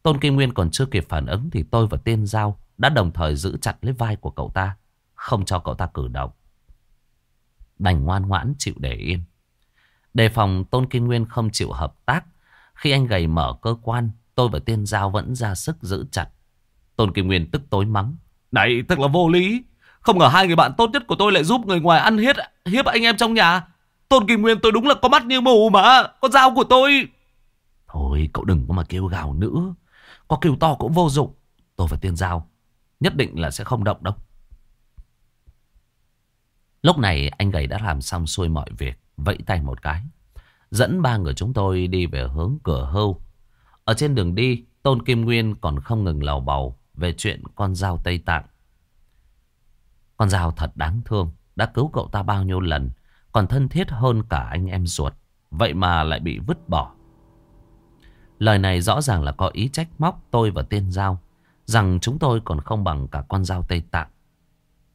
Tôn Kim Nguyên còn chưa kịp phản ứng thì tôi và tên Giao đã đồng thời giữ chặt lấy vai của cậu ta. Không cho cậu ta cử động. Đành ngoan ngoãn chịu để yên. Đề phòng Tôn Kim Nguyên không chịu hợp tác. Khi anh gầy mở cơ quan, tôi và tên Giao vẫn ra sức giữ chặt. Tôn Kim Nguyên tức tối mắng. Này thật là vô lý. Không ngờ hai người bạn tốt nhất của tôi lại giúp người ngoài ăn hiếp, hiếp anh em trong nhà. Tôn Kim Nguyên tôi đúng là có mắt như mù mà. Con dao của tôi. Thôi cậu đừng có mà kêu gào nữa. Có kêu to cũng vô dụng. Tôi và tiên giao Nhất định là sẽ không động đâu. Lúc này anh gầy đã làm xong xuôi mọi việc Vẫy tay một cái Dẫn ba người chúng tôi đi về hướng cửa hưu Ở trên đường đi Tôn Kim Nguyên còn không ngừng lầu bầu về chuyện con dao Tây Tạng. Con dao thật đáng thương, đã cứu cậu ta bao nhiêu lần, còn thân thiết hơn cả anh em ruột, vậy mà lại bị vứt bỏ. Lời này rõ ràng là có ý trách móc tôi và tiên dao, rằng chúng tôi còn không bằng cả con dao Tây Tạng.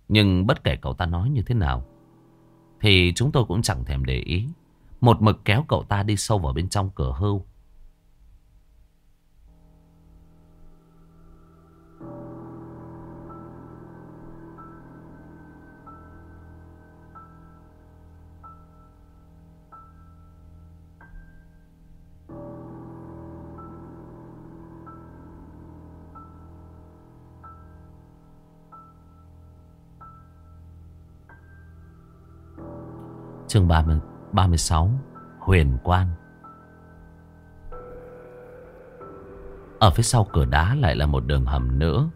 Nhưng bất kể cậu ta nói như thế nào, thì chúng tôi cũng chẳng thèm để ý. Một mực kéo cậu ta đi sâu vào bên trong cửa hưu. Chương 30, 36 Huyền Quan. Ở phía sau cửa đá lại là một đường hầm nữa.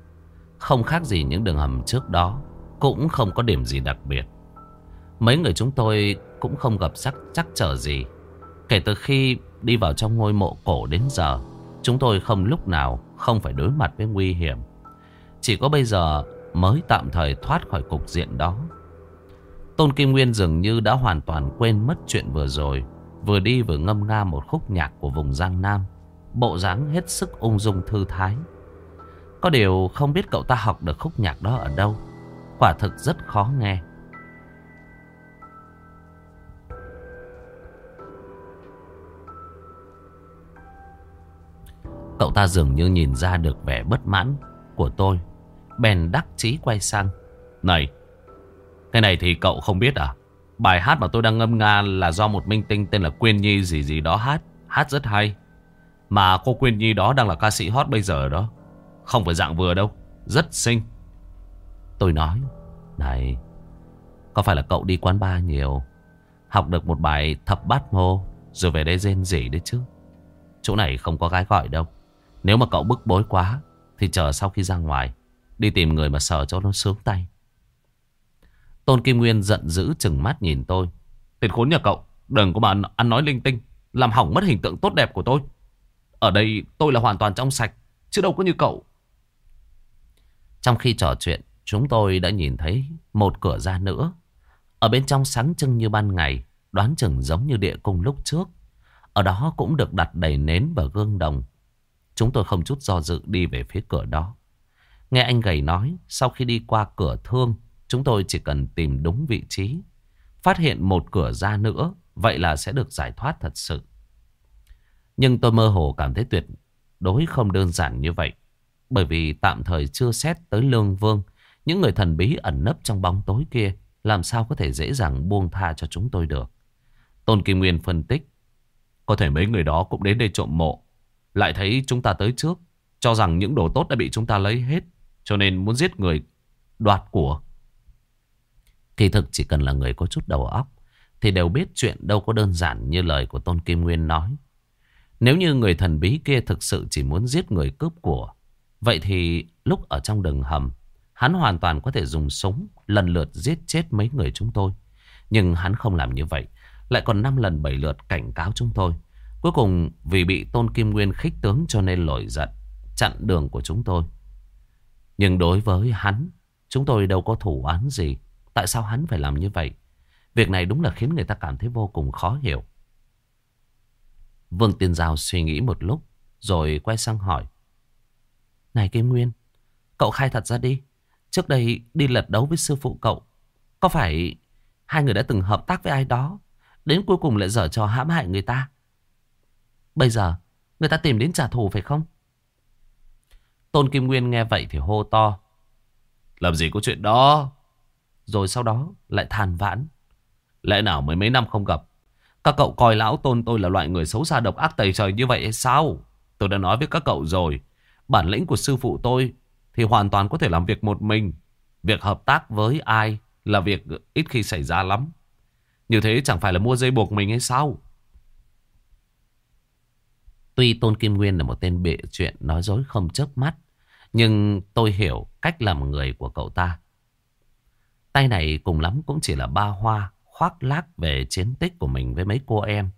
Không khác gì những đường hầm trước đó Cũng không có điểm gì đặc biệt. Mấy người chúng tôi cũng không gặp sắc chắc trở gì. Kể từ khi đi vào trong ngôi mộ cổ đến giờ Chúng tôi không lúc nào không phải đối mặt với nguy hiểm. Chỉ có bây giờ mới tạm thời thoát khỏi cục diện đó. Tôn Kim Nguyên dường như đã hoàn toàn quên mất chuyện vừa rồi. Vừa đi vừa ngâm nga một khúc nhạc của vùng Giang Nam. Bộ dáng hết sức ung dung thư thái. Có điều không biết cậu ta học được khúc nhạc đó ở đâu. Quả thực rất khó nghe. Cậu ta dường như nhìn ra được vẻ bất mãn của tôi. Bèn đắc chí quay sang. Này, cái này thì cậu không biết à? Bài hát mà tôi đang ngâm nga là do một minh tinh tên là Quyên Nhi gì gì đó hát. Hát rất hay. Mà cô Quyên Nhi đó đang là ca sĩ hot bây giờ đó. Không phải dạng vừa đâu. Rất xinh. Tôi nói. Này. Có phải là cậu đi quán bar nhiều. Học được một bài thập bát mô. Rồi về đây rên rỉ đấy chứ. Chỗ này không có gái gọi đâu. Nếu mà cậu bức bối quá. Thì chờ sau khi ra ngoài. Đi tìm người mà sờ cho nó sướng tay. Tôn Kim Nguyên giận dữ chừng mắt nhìn tôi. Tên khốn nhà cậu, đừng có mà ăn nói linh tinh, làm hỏng mất hình tượng tốt đẹp của tôi. Ở đây tôi là hoàn toàn trong sạch, chứ đâu có như cậu. Trong khi trò chuyện, chúng tôi đã nhìn thấy một cửa ra nữa. Ở bên trong sáng trưng như ban ngày, đoán chừng giống như địa cung lúc trước. Ở đó cũng được đặt đầy nến và gương đồng. Chúng tôi không chút do dự đi về phía cửa đó. Nghe anh gầy nói, sau khi đi qua cửa thương, Chúng tôi chỉ cần tìm đúng vị trí. Phát hiện một cửa ra nữa. Vậy là sẽ được giải thoát thật sự. Nhưng tôi mơ hồ cảm thấy tuyệt đối không đơn giản như vậy. Bởi vì tạm thời chưa xét tới lương vương. Những người thần bí ẩn nấp trong bóng tối kia. Làm sao có thể dễ dàng buông tha cho chúng tôi được. Tôn Kim Nguyên phân tích. Có thể mấy người đó cũng đến đây trộm mộ. Lại thấy chúng ta tới trước. Cho rằng những đồ tốt đã bị chúng ta lấy hết, Cho nên muốn giết người đoạt của Kỳ thực chỉ cần là người có chút đầu óc, Thì đều biết chuyện đâu có đơn giản như lời của Tôn Kim Nguyên nói. Nếu như người thần bí kia thực sự chỉ muốn giết người cướp của, Vậy thì lúc ở trong đường hầm, Hắn hoàn toàn có thể dùng súng lần lượt giết chết mấy người chúng tôi. Nhưng hắn không làm như vậy, Lại còn 5 lần 7 lượt cảnh cáo chúng tôi. Cuối cùng vì bị Tôn Kim Nguyên khích tướng cho nên nổi giận, Chặn đường của chúng tôi. Nhưng đối với hắn, Chúng tôi đâu có thủ án gì. Tại sao hắn phải làm như vậy? Việc này đúng là khiến người ta cảm thấy vô cùng khó hiểu. Vương Tiên Giao suy nghĩ một lúc, Rồi quay sang hỏi. Này Kim Nguyên, Cậu khai thật ra đi. Trước đây đi lật đấu với sư phụ cậu, Có phải hai người đã từng hợp tác với ai đó, Đến cuối cùng lại dở trò hãm hại người ta? Bây giờ, Người ta tìm đến trả thù phải không? Tôn Kim Nguyên nghe vậy thì hô to. Làm gì có chuyện đó? Rồi sau đó lại than vãn. Lẽ nào mới mấy năm không gặp? Các cậu coi lão tôn tôi là loại người xấu xa độc ác tày trời như vậy hay sao? Tôi đã nói với các cậu rồi. Bản lĩnh của sư phụ tôi Thì hoàn toàn có thể làm việc một mình. Việc hợp tác với ai Là việc ít khi xảy ra lắm. Như thế chẳng phải là mua dây buộc mình hay sao? Tuy Tôn Kim Nguyên là một tên bịa chuyện nói dối không chớp mắt, nhưng tôi hiểu cách làm người của cậu ta. Tay này cùng lắm cũng chỉ là ba hoa, khoác lác về chiến tích của mình với mấy cô em.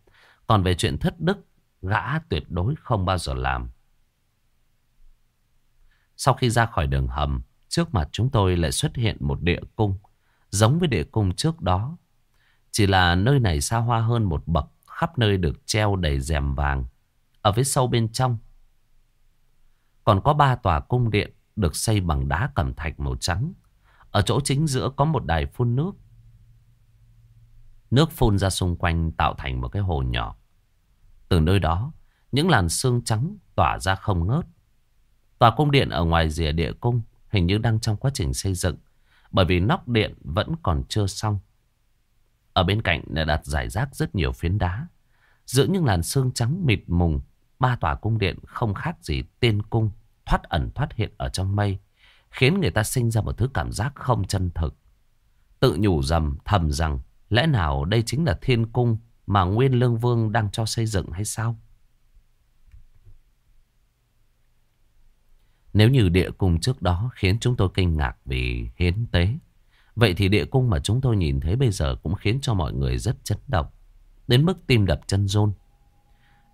Còn về chuyện thất đức, gã tuyệt đối không bao giờ làm. Sau khi ra khỏi đường hầm, trước mặt chúng tôi lại xuất hiện một địa cung, giống với địa cung trước đó. Chỉ là nơi này xa hoa hơn một bậc, khắp nơi được treo đầy rèm vàng. Ở phía sâu bên trong Còn có ba tòa cung điện Được xây bằng đá cẩm thạch màu trắng ở chỗ chính giữa có một đài phun nước. Nước phun ra xung quanh tạo thành một cái hồ nhỏ. Từ nơi đó Những làn sương trắng tỏa ra không ngớt. Tòa cung điện ở ngoài rìa địa cung Hình như đang trong quá trình xây dựng Bởi vì nóc điện vẫn còn chưa xong. Ở bên cạnh đã đặt giải rác rất nhiều phiến đá. Giữa những làn sương trắng mịt mùng Ba tòa cung điện không khác gì tiên cung thoát ẩn thoát hiện ở trong mây, khiến người ta sinh ra một thứ cảm giác không chân thực. Tự nhủ dầm thầm rằng lẽ nào đây chính là thiên cung mà Nguyên Lương Vương đang cho xây dựng hay sao? Nếu như địa cung trước đó khiến chúng tôi kinh ngạc vì hiến tế, vậy thì địa cung mà chúng tôi nhìn thấy bây giờ cũng khiến cho mọi người rất chấn động, đến mức tim đập chân rôn.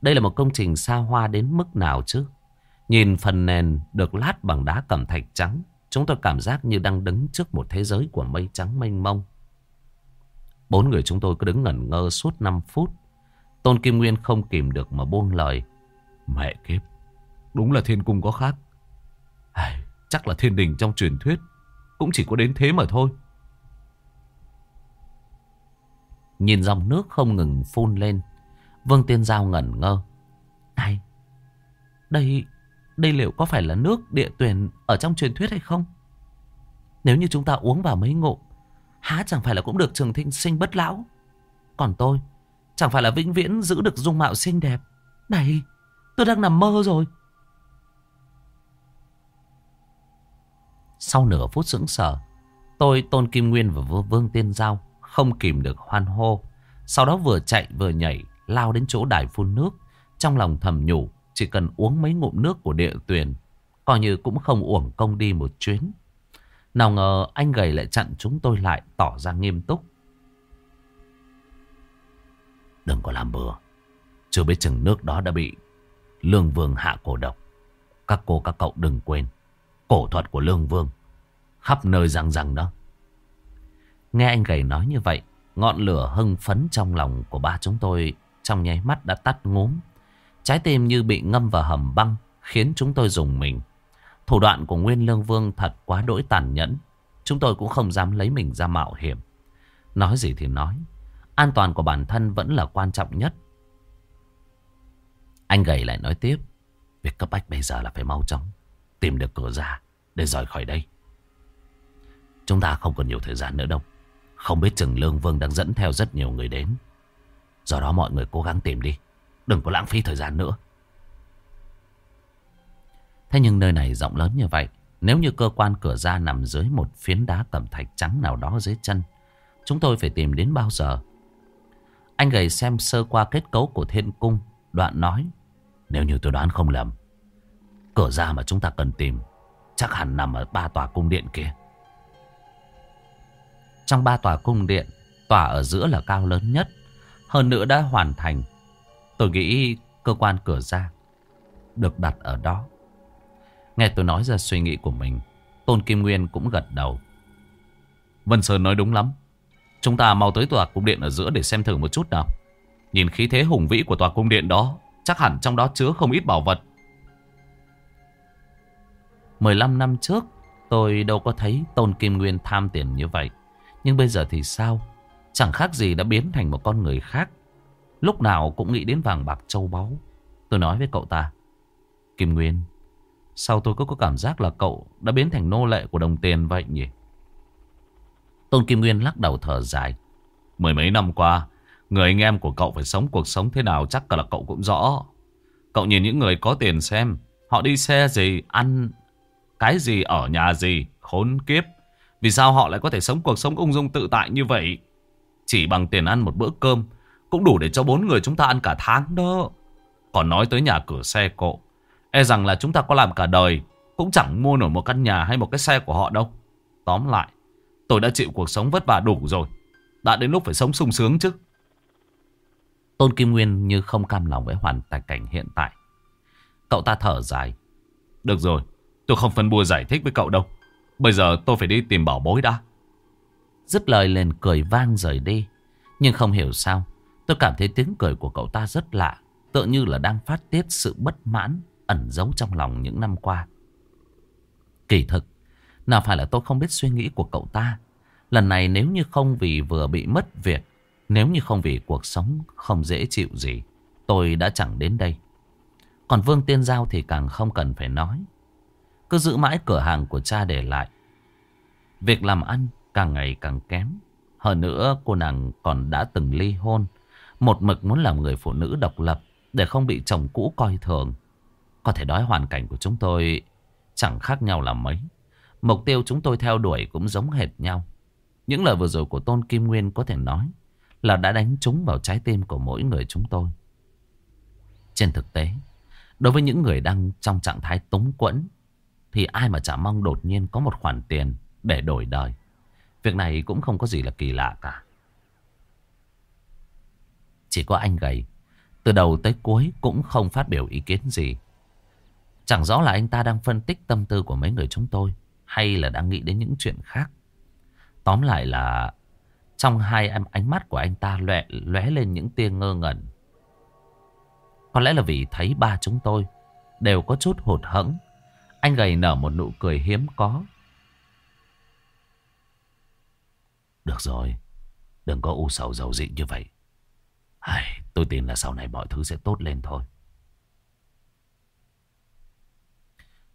Đây là một công trình xa hoa đến mức nào chứ? Nhìn phần nền được lát bằng đá cẩm thạch trắng, chúng tôi cảm giác như đang đứng trước một thế giới của mây trắng mênh mông. Bốn người chúng tôi cứ đứng ngẩn ngơ suốt 5 phút. Tôn Kim Nguyên không kìm được mà buông lời. Mẹ kiếp, đúng là thiên cung có khác. Chắc là thiên đình trong truyền thuyết, cũng chỉ có đến thế mà thôi. Nhìn dòng nước không ngừng phun lên, Vương Tiên Giao ngẩn ngơ. Này, đây, đây liệu có phải là nước địa tuyển ở trong truyền thuyết hay không? Nếu như chúng ta uống vào mấy ngộ, há chẳng phải là cũng được trường thinh sinh bất lão? Còn tôi, chẳng phải là vĩnh viễn giữ được dung mạo xinh đẹp? Này, tôi đang nằm mơ rồi. Sau nửa phút sững sờ, tôi Tôn Kim Nguyên và Vương Tiên Giao không kìm được hoan hô. Sau đó vừa chạy vừa nhảy lao đến chỗ đài phun nước. Trong lòng thầm nhủ, chỉ cần uống mấy ngụm nước của địa tuyển, coi như cũng không uổng công đi một chuyến. Nào ngờ anh gầy lại chặn chúng tôi lại tỏ ra nghiêm túc. Đừng có làm bừa. Chưa biết chừng nước đó đã bị Lương Vương hạ cổ độc. Các cô các cậu đừng quên. Cổ thuật của Lương Vương. Khắp nơi răng răng đó. Nghe anh gầy nói như vậy. Ngọn lửa hưng phấn trong lòng của ba chúng tôi trong nháy mắt đã tắt ngốm. Trái tim như bị ngâm vào hầm băng, khiến chúng tôi dùng mình. Thủ đoạn của Nguyên Lương Vương thật quá đỗi tàn nhẫn. Chúng tôi cũng không dám lấy mình ra mạo hiểm. Nói gì thì nói, an toàn của bản thân vẫn là quan trọng nhất. Anh gầy lại nói tiếp, việc cấp bách bây giờ là phải mau chóng tìm được cửa ra để rời khỏi đây. Chúng ta không còn nhiều thời gian nữa đâu. Không biết chừng Lương Vương đang dẫn theo rất nhiều người đến. Do đó mọi người cố gắng tìm đi Đừng có lãng phí thời gian nữa. Thế nhưng nơi này rộng lớn như vậy, Nếu như cơ quan cửa ra nằm dưới một phiến đá cẩm thạch trắng nào đó dưới chân, Chúng tôi phải tìm đến bao giờ? Anh gầy xem sơ qua kết cấu của thiên cung, Đoạn nói, Nếu như tôi đoán không lầm, Cửa ra mà chúng ta cần tìm Chắc hẳn nằm ở ba tòa cung điện kia. Trong ba tòa cung điện, Tòa ở giữa là cao lớn nhất, Hơn nữa đã hoàn thành Tôi nghĩ cơ quan cửa ra Được đặt ở đó. Nghe tôi nói ra suy nghĩ của mình, Tôn Kim Nguyên cũng gật đầu. Vân Sơn nói đúng lắm. Chúng ta mau tới tòa cung điện ở giữa để xem thử một chút nào. Nhìn khí thế hùng vĩ của tòa cung điện đó, Chắc hẳn trong đó chứa không ít bảo vật. 15 năm trước, Tôi đâu có thấy Tôn Kim Nguyên tham tiền như vậy. Nhưng bây giờ thì sao? Chẳng khác gì đã biến thành một con người khác. Lúc nào cũng nghĩ đến vàng bạc châu báu. Tôi nói với cậu ta, Kim Nguyên, Sao tôi có có cảm giác là cậu đã biến thành nô lệ của đồng tiền vậy nhỉ? Tôn Kim Nguyên lắc đầu thở dài, Mười mấy năm qua, Người anh em của cậu phải sống cuộc sống thế nào chắc là cậu cũng rõ. Cậu nhìn những người có tiền xem, Họ đi xe gì, Ăn cái gì, ở nhà gì, Khốn kiếp. Vì sao họ lại có thể sống cuộc sống ung dung tự tại như vậy? Chỉ bằng tiền ăn một bữa cơm cũng đủ để cho bốn người chúng ta ăn cả tháng đó. Còn nói tới nhà cửa xe cộ E rằng là chúng ta có làm cả đời Cũng chẳng mua nổi một căn nhà hay một cái xe của họ đâu. Tóm lại, Tôi đã chịu cuộc sống vất vả đủ rồi, Đã đến lúc phải sống sung sướng chứ. Tôn Kim Nguyên như không cam lòng với hoàn cảnh hiện tại. Cậu ta thở dài. Được rồi, Tôi không phân bua giải thích với cậu đâu. Bây giờ tôi phải đi tìm bảo bối đã. Dứt lời lên cười vang rời đi, Nhưng không hiểu sao Tôi cảm thấy tiếng cười của cậu ta rất lạ, Tựa như là đang phát tiết sự bất mãn, Ẩn giấu trong lòng những năm qua. Kỳ thực, Nào phải là tôi không biết suy nghĩ của cậu ta. Lần này nếu như không vì vừa bị mất việc, Nếu như không vì cuộc sống không dễ chịu gì, Tôi đã chẳng đến đây. Còn Vương Tiên Giao thì càng không cần phải nói. Cứ giữ mãi cửa hàng của cha để lại. Việc làm ăn càng ngày càng kém. Hơn nữa, cô nàng còn đã từng ly hôn. Một mực muốn làm người phụ nữ độc lập Để không bị chồng cũ coi thường Có thể nói hoàn cảnh của chúng tôi Chẳng khác nhau là mấy Mục tiêu chúng tôi theo đuổi cũng giống hệt nhau Những lời vừa rồi của Tôn Kim Nguyên có thể nói Là đã đánh trúng vào trái tim của mỗi người chúng tôi Trên thực tế, Đối với những người đang trong trạng thái túng quẫn, thì ai mà chả mong đột nhiên có một khoản tiền để đổi đời. Việc này cũng không có gì là kỳ lạ cả. Chỉ có anh gầy. Từ đầu tới cuối cũng không phát biểu ý kiến gì. Chẳng rõ là anh ta đang phân tích tâm tư của mấy người chúng tôi. Hay là đang nghĩ đến những chuyện khác. Tóm lại là trong hai em ánh mắt của anh ta lóe lóe lên những tia ngơ ngẩn. Có lẽ là vì thấy ba chúng tôi đều có chút hụt hẫng, anh gầy nở một nụ cười hiếm có. Được rồi. Đừng có u sầu dầu dị như vậy. Ai, tôi tin là sau này mọi thứ sẽ tốt lên thôi.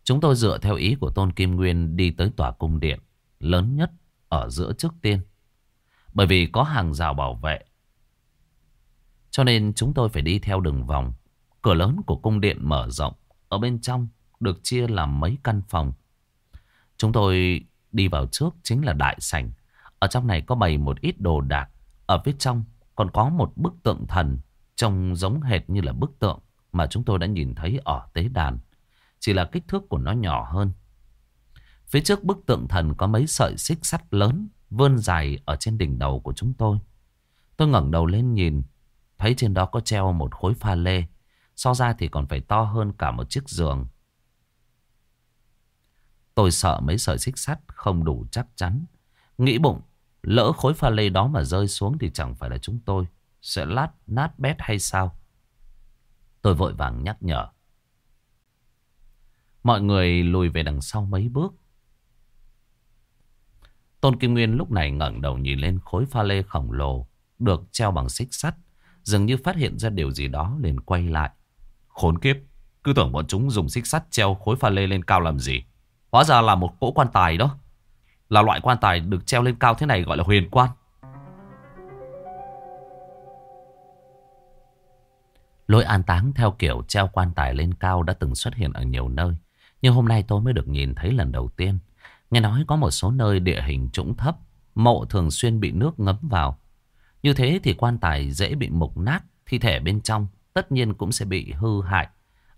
Chúng tôi dựa theo ý của Tôn Kim Nguyên đi tới tòa cung điện lớn nhất ở giữa trước tiên. Bởi vì có hàng rào bảo vệ. Cho nên chúng tôi phải đi theo đường vòng. Cửa lớn của cung điện mở rộng. Ở bên trong được chia làm mấy căn phòng. Chúng tôi đi vào trước chính là đại sảnh. Ở trong này có bày một ít đồ đạc. Ở phía trong còn có một bức tượng thần trông giống hệt như là bức tượng mà chúng tôi đã nhìn thấy ở tế đàn. Chỉ là kích thước của nó nhỏ hơn. Phía trước bức tượng thần có mấy sợi xích sắt lớn vươn dài ở trên đỉnh đầu của chúng tôi. Tôi ngẩng đầu lên nhìn, thấy trên đó có treo một khối pha lê. So ra thì còn phải to hơn cả một chiếc giường. Tôi sợ mấy sợi xích sắt không đủ chắc chắn. Nghĩ bụng, lỡ khối pha lê đó mà rơi xuống thì chẳng phải là chúng tôi sẽ lát nát bét hay sao? Tôi vội vàng nhắc nhở. Mọi người lùi về đằng sau mấy bước. Tôn Kim Nguyên lúc này ngẩng đầu nhìn lên khối pha lê khổng lồ được treo bằng xích sắt. Dường như phát hiện ra điều gì đó liền quay lại. Khốn kiếp, cứ tưởng bọn chúng dùng xích sắt treo khối pha lê lên cao làm gì. Hóa ra là một cỗ quan tài đó là loại quan tài được treo lên cao thế này gọi là huyền quan Lối an táng theo kiểu treo quan tài lên cao đã từng xuất hiện ở nhiều nơi Nhưng hôm nay tôi mới được nhìn thấy lần đầu tiên. Nghe nói có một số nơi địa hình trũng thấp, mộ thường xuyên bị nước ngấm vào. Như thế thì quan tài dễ bị mục nát, thi thể bên trong tất nhiên cũng sẽ bị hư hại,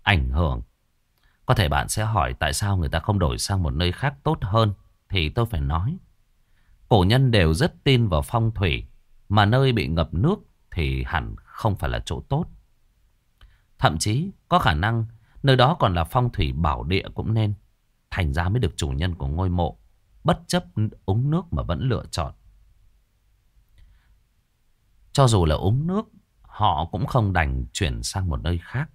ảnh hưởng. Có thể bạn sẽ hỏi tại sao người ta không đổi sang một nơi khác tốt hơn, thì tôi phải nói. Cổ nhân đều rất tin vào phong thủy, mà nơi bị ngập nước thì hẳn không phải là chỗ tốt. Thậm chí có khả năng nơi đó còn là phong thủy bảo địa cũng nên. Thành ra mới được chủ nhân của ngôi mộ bất chấp uống nước mà vẫn lựa chọn. Cho dù là uống nước, họ cũng không đành chuyển sang một nơi khác.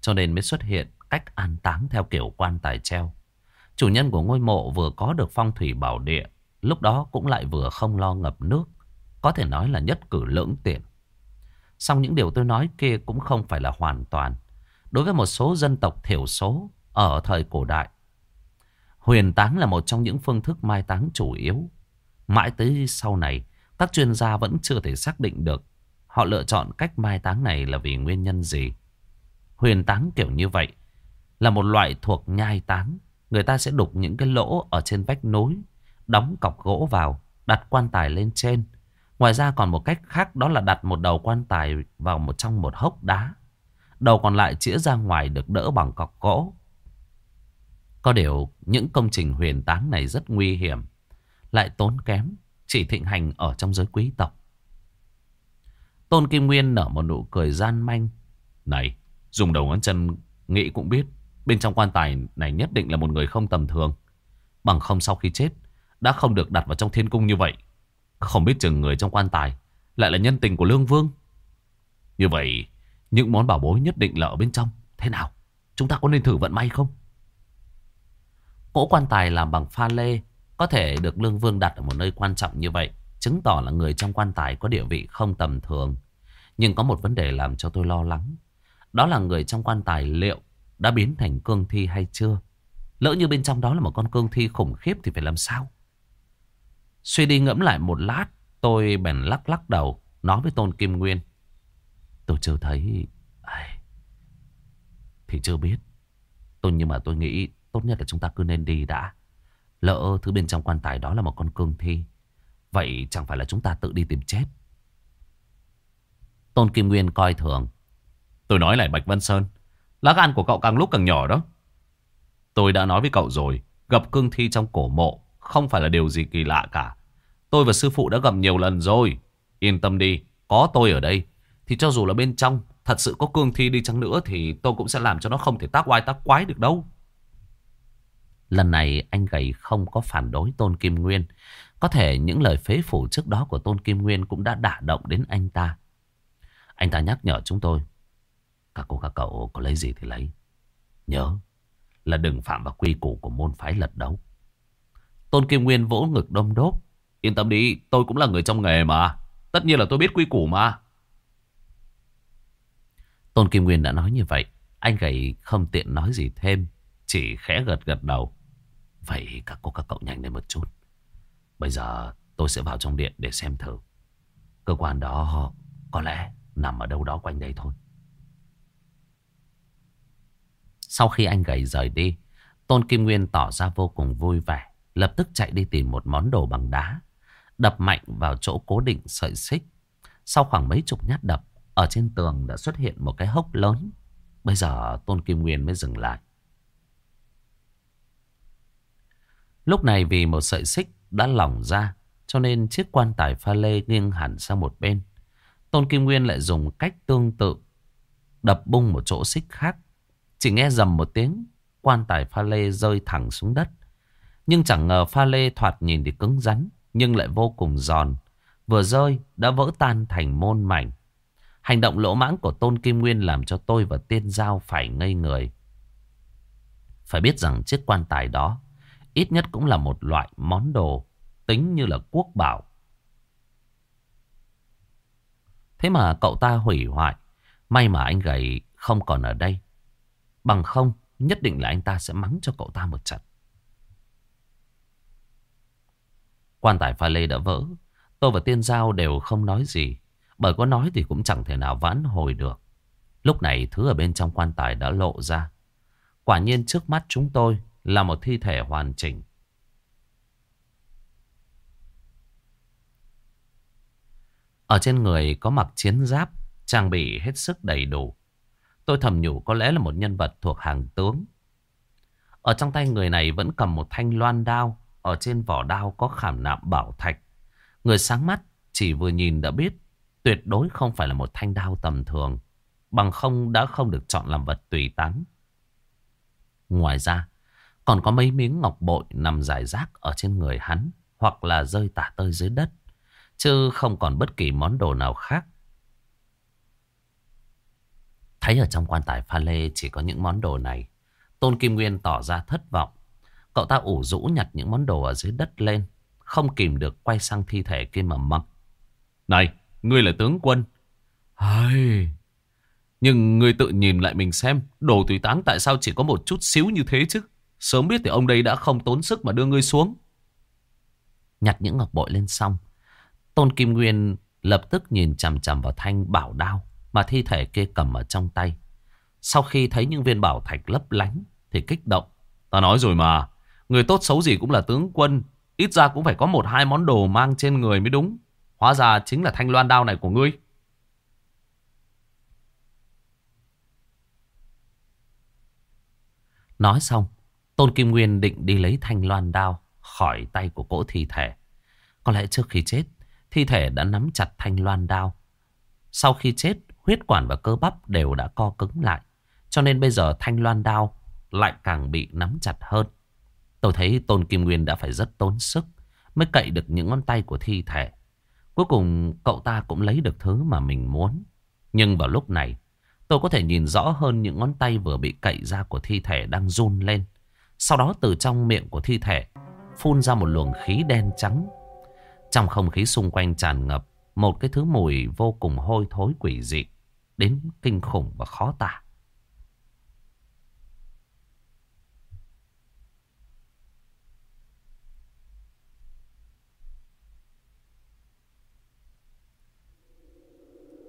Cho nên mới xuất hiện cách an táng theo kiểu quan tài treo. Chủ nhân của ngôi mộ vừa có được phong thủy bảo địa, lúc đó cũng lại vừa không lo ngập nước. Có thể nói là nhất cử lưỡng tiện. song những điều tôi nói kia cũng không phải là hoàn toàn. Đối với một số dân tộc thiểu số ở thời cổ đại, huyền táng là một trong những phương thức mai táng chủ yếu. Mãi tới sau này, các chuyên gia vẫn chưa thể xác định được họ lựa chọn cách mai táng này là vì nguyên nhân gì. Huyền táng kiểu như vậy là một loại thuộc nhai táng. Người ta sẽ đục những cái lỗ ở trên vách nối, đóng cọc gỗ vào, đặt quan tài lên trên. Ngoài ra còn một cách khác đó là đặt một đầu quan tài vào một trong một hốc đá. Đầu còn lại chĩa ra ngoài được đỡ bằng cọc gỗ. Có điều những công trình huyền táng này rất nguy hiểm, lại tốn kém, chỉ thịnh hành ở trong giới quý tộc. Tôn Kim Nguyên nở một nụ cười gian manh. Này, dùng đầu ngón chân nghĩ cũng biết, bên trong quan tài này nhất định là một người không tầm thường. Bằng không sau khi chết, đã không được đặt vào trong thiên cung như vậy. Không biết chừng người trong quan tài lại là nhân tình của Lương Vương. Như vậy, những món bảo bối nhất định là ở bên trong. Thế nào? Chúng ta có nên thử vận may không? Cỗ quan tài làm bằng pha lê có thể được Lương Vương đặt ở một nơi quan trọng như vậy. Chứng tỏ là người trong quan tài có địa vị không tầm thường. Nhưng có một vấn đề làm cho tôi lo lắng. Đó là người trong quan tài liệu đã biến thành cương thi hay chưa? Lỡ như bên trong đó là một con cương thi khủng khiếp thì phải làm sao? Suy đi ngẫm lại một lát, tôi bèn lắc lắc đầu, nói với Tôn Kim Nguyên. Tôi chưa thấy... Ai... Thì chưa biết. Tôi nhưng mà tôi nghĩ tốt nhất là chúng ta cứ nên đi đã. Lỡ thứ bên trong quan tài đó là một con cương thi. Vậy chẳng phải là chúng ta tự đi tìm chết. Tôn Kim Nguyên coi thường. Tôi nói lại Bạch Văn Sơn. Lá gan của cậu càng lúc càng nhỏ đó. Tôi đã nói với cậu rồi. Gặp cương thi trong cổ mộ không phải là điều gì kỳ lạ cả. Tôi và sư phụ đã gặp nhiều lần rồi. Yên tâm đi, có tôi ở đây. Thì cho dù là bên trong, thật sự có cương thi đi chăng nữa thì tôi cũng sẽ làm cho nó không thể tác oai tác quái được đâu. Lần này anh gầy không có phản đối Tôn Kim Nguyên. Có thể những lời phế phủ trước đó của Tôn Kim Nguyên cũng đã đả động đến anh ta. Anh ta nhắc nhở chúng tôi. Các cô các cậu có lấy gì thì lấy. Nhớ là đừng phạm vào quy củ của môn phái lật đấu. Tôn Kim Nguyên vỗ ngực đôm đốp Yên tâm đi, tôi cũng là người trong nghề mà. Tất nhiên là tôi biết quy củ mà. Tôn Kim Nguyên đã nói như vậy. Anh gầy không tiện nói gì thêm. Chỉ khẽ gật gật đầu. Vậy các cô các cậu nhanh lên một chút. Bây giờ tôi sẽ vào trong điện để xem thử. Cơ quan đó có lẽ nằm ở đâu đó quanh đây thôi. Sau khi anh gầy rời đi, Tôn Kim Nguyên tỏ ra vô cùng vui vẻ. Lập tức chạy đi tìm một món đồ bằng đá. Đập mạnh vào chỗ cố định sợi xích. Sau khoảng mấy chục nhát đập, ở trên tường đã xuất hiện một cái hốc lớn. Bây giờ Tôn Kim Nguyên mới dừng lại. Lúc này vì một sợi xích đã lỏng ra, cho nên chiếc quan tài pha lê nghiêng hẳn sang một bên. Tôn Kim Nguyên lại dùng cách tương tự, đập bung một chỗ xích khác. Chỉ nghe dầm một tiếng, quan tài pha lê rơi thẳng xuống đất. Nhưng chẳng ngờ pha lê thoạt nhìn thì cứng rắn, nhưng lại vô cùng giòn. Vừa rơi đã vỡ tan thành môn mảnh. Hành động lỗ mãng của Tôn Kim Nguyên làm cho tôi và Tiên Giao phải ngây người. Phải biết rằng chiếc quan tài đó ít nhất cũng là một loại món đồ tính như là quốc bảo. Thế mà cậu ta hủy hoại. May mà anh gầy không còn ở đây. Bằng không, nhất định là anh ta sẽ mắng cho cậu ta một trận. Quan tài pha lê đã vỡ. Tôi và Tiên Giao đều không nói gì. Bởi có nói thì cũng chẳng thể nào vãn hồi được. Lúc này thứ ở bên trong quan tài đã lộ ra. Quả nhiên trước mắt chúng tôi là một thi thể hoàn chỉnh. Ở trên người có mặc chiến giáp, trang bị hết sức đầy đủ. Tôi thầm nhủ có lẽ là một nhân vật thuộc hàng tướng. Ở trong tay người này vẫn cầm một thanh loan đao, ở trên vỏ đao có khảm nạm bảo thạch. Người sáng mắt chỉ vừa nhìn đã biết tuyệt đối không phải là một thanh đao tầm thường. Bằng không đã không được chọn làm vật tùy tán. Ngoài ra, còn có mấy miếng ngọc bội nằm rải rác ở trên người hắn hoặc là rơi tả tơi dưới đất. Chứ không còn bất kỳ món đồ nào khác. Thấy ở trong quan tài pha lê chỉ có những món đồ này. Tôn Kim Nguyên tỏ ra thất vọng. Cậu ta ủ rũ nhặt những món đồ ở dưới đất lên. Không kìm được quay sang thi thể kia mà mắng. Này, ngươi là tướng quân. Ai... Nhưng ngươi tự nhìn lại mình xem, đồ tùy táng tại sao chỉ có một chút xíu như thế chứ? Sớm biết thì ông đây đã không tốn sức mà đưa ngươi xuống. Nhặt những ngọc bội lên xong, Tôn Kim Nguyên lập tức nhìn chằm chằm vào thanh bảo đao mà thi thể kia cầm ở trong tay. Sau khi thấy những viên bảo thạch lấp lánh thì kích động. Ta nói rồi mà, người tốt xấu gì cũng là tướng quân, ít ra cũng phải có một hai món đồ mang trên người mới đúng. Hóa ra chính là thanh loan đao này của ngươi. Nói xong, Tôn Kim Nguyên định đi lấy thanh loan đao khỏi tay của cỗ thi thể. Có lẽ trước khi chết, thi thể đã nắm chặt thanh loan đao. Sau khi chết, huyết quản và cơ bắp đều đã co cứng lại. Cho nên bây giờ thanh loan đao lại càng bị nắm chặt hơn. Tôi thấy Tôn Kim Nguyên đã phải rất tốn sức mới cậy được những ngón tay của thi thể. Cuối cùng cậu ta cũng lấy được thứ mà mình muốn. Nhưng vào lúc này, tôi có thể nhìn rõ hơn những ngón tay vừa bị cậy ra của thi thể đang run lên. Sau đó từ trong miệng của thi thể phun ra một luồng khí đen trắng. Trong không khí xung quanh tràn ngập một cái thứ mùi vô cùng hôi thối quỷ dị, đến kinh khủng và khó tả.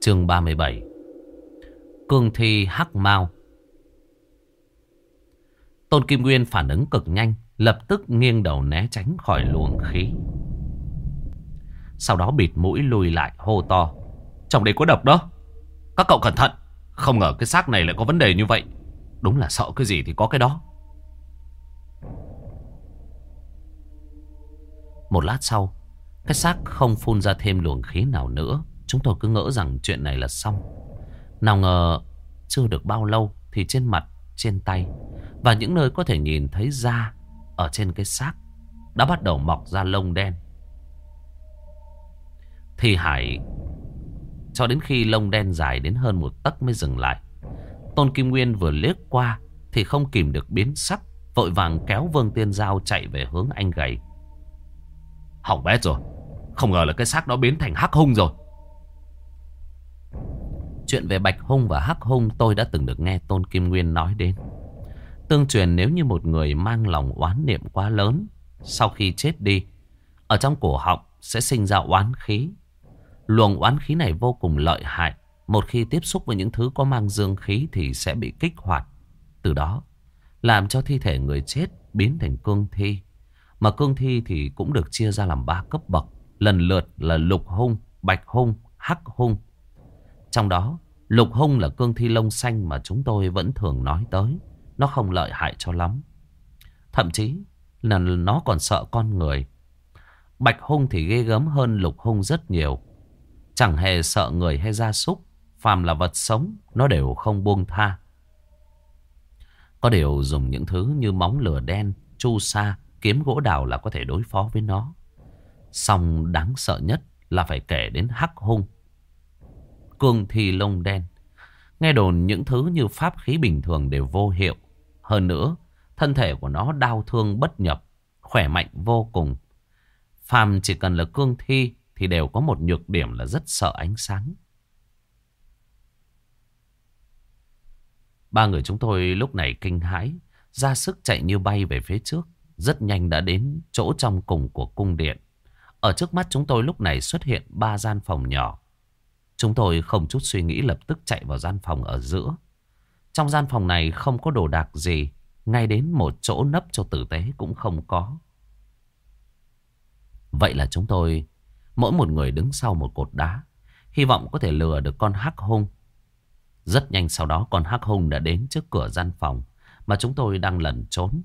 Chương 37 Cương thi hắc mau Tôn Kim Nguyên phản ứng cực nhanh Lập tức nghiêng đầu né tránh khỏi luồng khí. Sau đó bịt mũi lùi lại hô to. Trong đây có độc đó. Các cậu cẩn thận Không ngờ cái xác này lại có vấn đề như vậy. Đúng là sợ cái gì thì có cái đó. Một lát sau Cái xác không phun ra thêm luồng khí nào nữa. Chúng tôi cứ ngỡ rằng chuyện này là xong. Nào ngờ chưa được bao lâu thì trên mặt, trên tay và những nơi có thể nhìn thấy da ở trên cái xác đã bắt đầu mọc ra lông đen. Thì Hải cho đến khi lông đen dài đến hơn một tấc mới dừng lại. Tôn Kim Nguyên vừa liếc qua thì không kìm được biến sắc, vội vàng kéo Vương Tiên Giao chạy về hướng anh gầy. Hỏng bét rồi, không ngờ là cái xác đó biến thành hắc hung rồi. Chuyện về Bạch Hung và Hắc Hung tôi đã từng được nghe Tôn Kim Nguyên nói đến. Tương truyền nếu như một người mang lòng oán niệm quá lớn, sau khi chết đi, ở trong cổ họng sẽ sinh ra oán khí. Luồng oán khí này vô cùng lợi hại. Một khi tiếp xúc với những thứ có mang dương khí thì sẽ bị kích hoạt. Từ đó, làm cho thi thể người chết biến thành cương thi. Mà cương thi thì cũng được chia ra làm ba cấp bậc. Lần lượt là lục hung, bạch hung, hắc hung trong đó, lục hung là cương thi lông xanh mà chúng tôi vẫn thường nói tới. Nó không lợi hại cho lắm. Thậm chí là nó còn sợ con người. Bạch hung thì ghê gớm hơn lục hung rất nhiều. Chẳng hề sợ người hay gia súc. Phàm là vật sống, nó đều không buông tha. Có điều dùng những thứ như móng lửa đen, chu sa, kiếm gỗ đào là có thể đối phó với nó. Xong đáng sợ nhất là phải kể đến hắc hung cương thi lông đen. Nghe đồn những thứ như pháp khí bình thường đều vô hiệu. Hơn nữa, thân thể của nó đau thương bất nhập, khỏe mạnh vô cùng. Phàm chỉ cần là cương thi thì đều có một nhược điểm là rất sợ ánh sáng. Ba người chúng tôi lúc này kinh hãi, ra sức chạy như bay về phía trước. Rất nhanh đã đến chỗ trong cùng của cung điện. Ở trước mắt chúng tôi lúc này xuất hiện ba gian phòng nhỏ. Chúng tôi không chút suy nghĩ lập tức chạy vào gian phòng ở giữa. Trong gian phòng này không có đồ đạc gì, ngay đến một chỗ nấp cho tử tế cũng không có. Vậy là chúng tôi, mỗi một người đứng sau một cột đá, hy vọng có thể lừa được con hắc hung. Rất nhanh sau đó con hắc hung đã đến trước cửa gian phòng mà chúng tôi đang lẩn trốn.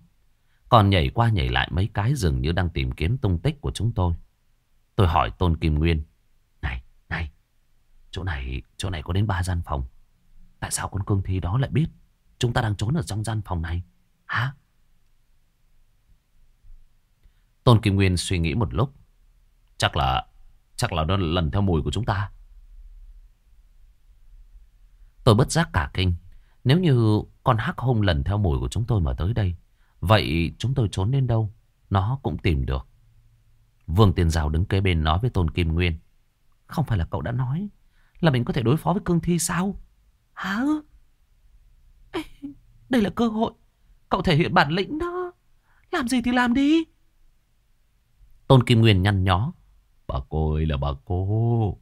Còn nhảy qua nhảy lại mấy cái dường như đang tìm kiếm tung tích của chúng tôi. Tôi hỏi Tôn Kim Nguyên. Này, này, chỗ này, chỗ này có đến ba gian phòng. Tại sao con cương thi đó lại biết chúng ta đang trốn ở trong gian phòng này? Hả? Tôn Kim Nguyên suy nghĩ một lúc. Chắc là, chắc là nó lần theo mùi của chúng ta. Tôi bất giác cả kinh. Nếu như con hắc hung lần theo mùi của chúng tôi mà tới đây, vậy chúng tôi trốn đến đâu, nó cũng tìm được. Vương Tiên Giao đứng kế bên nói với Tôn Kim Nguyên. Không phải là cậu đã nói là mình có thể đối phó với cương thi sao? Hả? Ê, đây là cơ hội. Cậu thể hiện bản lĩnh đó. Làm gì thì làm đi. Tôn Kim Nguyên nhăn nhó. Bà cô ơi là bà cô.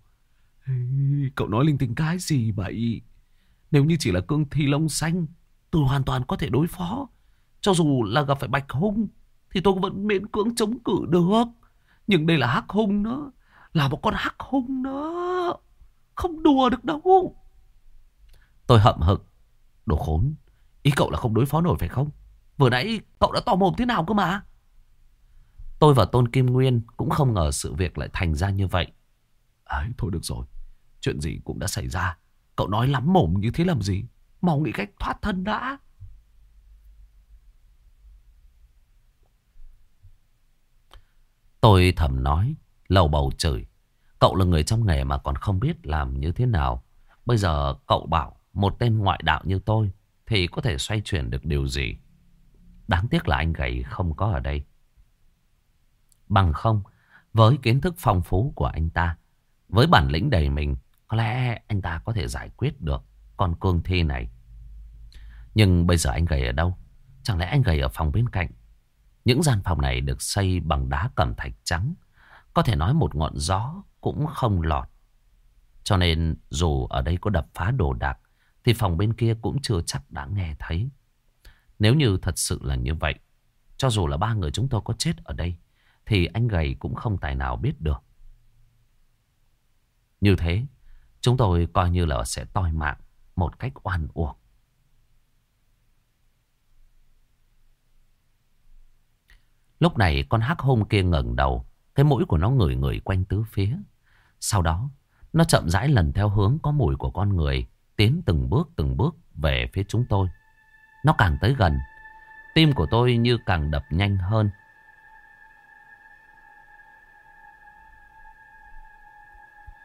Cậu nói linh tinh cái gì vậy? Nếu như chỉ là cương thi lông xanh, tôi hoàn toàn có thể đối phó. Cho dù là gặp phải bạch hung, thì tôi vẫn miễn cưỡng chống cự được. Nhưng đây là hắc hung nữa. Là một con hắc hung nữa. Không đùa được đâu. Tôi hậm hực. Đồ khốn. Ý cậu là không đối phó nổi phải không? Vừa nãy cậu đã to mồm thế nào cơ mà? Tôi và Tôn Kim Nguyên cũng không ngờ sự việc lại thành ra như vậy. Ấy, thôi được rồi. Chuyện gì cũng đã xảy ra. Cậu nói lắm mồm như thế làm gì? Mau nghĩ cách thoát thân đã. Tôi thầm nói, lầu bầu chửi. Cậu là người trong nghề mà còn không biết làm như thế nào. Bây giờ cậu bảo một tên ngoại đạo như tôi thì có thể xoay chuyển được điều gì. Đáng tiếc là anh gầy không có ở đây. Bằng không, với kiến thức phong phú của anh ta, với bản lĩnh đầy mình, có lẽ anh ta có thể giải quyết được con cương thi này. Nhưng bây giờ anh gầy ở đâu? Chẳng lẽ anh gầy ở phòng bên cạnh? Những gian phòng này được xây bằng đá cẩm thạch trắng. Có thể nói một ngọn gió cũng không lọt. Cho nên dù ở đây có đập phá đồ đạc thì phòng bên kia cũng chưa chắc đã nghe thấy. Nếu như thật sự là như vậy, cho dù là ba người chúng tôi có chết ở đây, thì anh gầy cũng không tài nào biết được. Như thế, chúng tôi coi như là sẽ toi mạng một cách oan uổng. Lúc này con hắc hôm kia ngẩng đầu, cái mũi của nó ngửi ngửi quanh tứ phía. Sau đó, nó chậm rãi lần theo hướng có mùi của con người, tiến từng bước từng bước về phía chúng tôi. Nó càng tới gần, tim của tôi như càng đập nhanh hơn.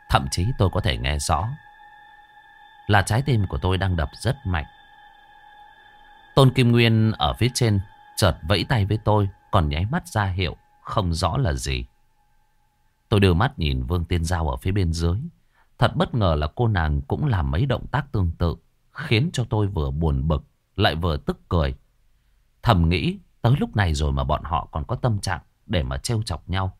Thậm chí tôi có thể nghe rõ là trái tim của tôi đang đập rất mạnh. Tôn Kim Nguyên ở phía trên chợt vẫy tay với tôi, còn nháy mắt ra hiệu, không rõ là gì. Tôi đưa mắt nhìn Vương Tiên Giao ở phía bên dưới. Thật bất ngờ là cô nàng cũng làm mấy động tác tương tự, khiến cho tôi vừa buồn bực, lại vừa tức cười. Thầm nghĩ, tới lúc này rồi mà bọn họ còn có tâm trạng để mà trêu chọc nhau.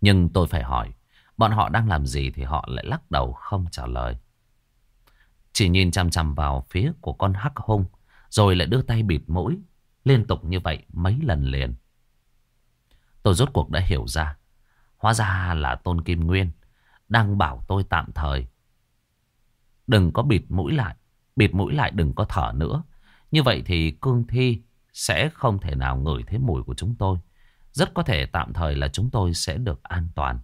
Nhưng tôi phải hỏi, bọn họ đang làm gì thì họ lại lắc đầu không trả lời. Chỉ nhìn chằm chằm vào phía của con hắc hung, rồi lại đưa tay bịt mũi, liên tục như vậy mấy lần liền. Tôi rốt cuộc đã hiểu ra, hóa ra là Tôn Kim Nguyên đang bảo tôi tạm thời. Đừng có bịt mũi lại, bịt mũi lại đừng có thở nữa. Như vậy thì cương thi sẽ không thể nào ngửi thấy mùi của chúng tôi. Rất có thể tạm thời là chúng tôi sẽ được an toàn.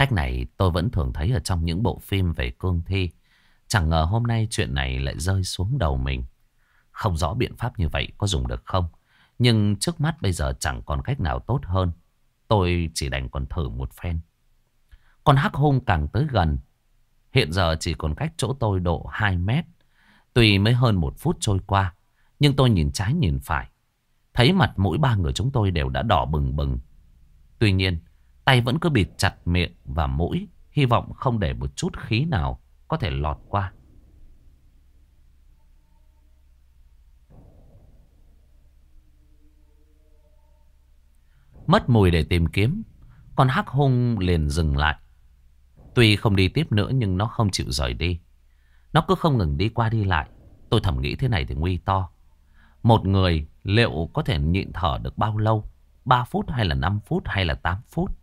Cách này tôi vẫn thường thấy ở trong những bộ phim về cương thi. Chẳng ngờ hôm nay chuyện này lại rơi xuống đầu mình. Không rõ biện pháp như vậy có dùng được không. Nhưng trước mắt bây giờ chẳng còn cách nào tốt hơn. Tôi chỉ đành còn thử một phen. Con hắc hung càng tới gần. Hiện giờ chỉ còn cách chỗ tôi độ 2 mét. Tuy mới hơn một phút trôi qua. Nhưng tôi nhìn trái nhìn phải. Thấy mặt mỗi ba người chúng tôi đều đã đỏ bừng bừng. Tuy nhiên, tay vẫn cứ bịt chặt miệng và mũi. Hy vọng không để một chút khí nào có thể lọt qua. Mất mùi để tìm kiếm, Con hắc hung liền dừng lại Tuy không đi tiếp nữa nhưng nó không chịu rời đi Nó cứ không ngừng đi qua đi lại Tôi thầm nghĩ thế này thì nguy to. Một người liệu có thể nhịn thở được bao lâu? 3 phút hay là 5 phút hay là 8 phút?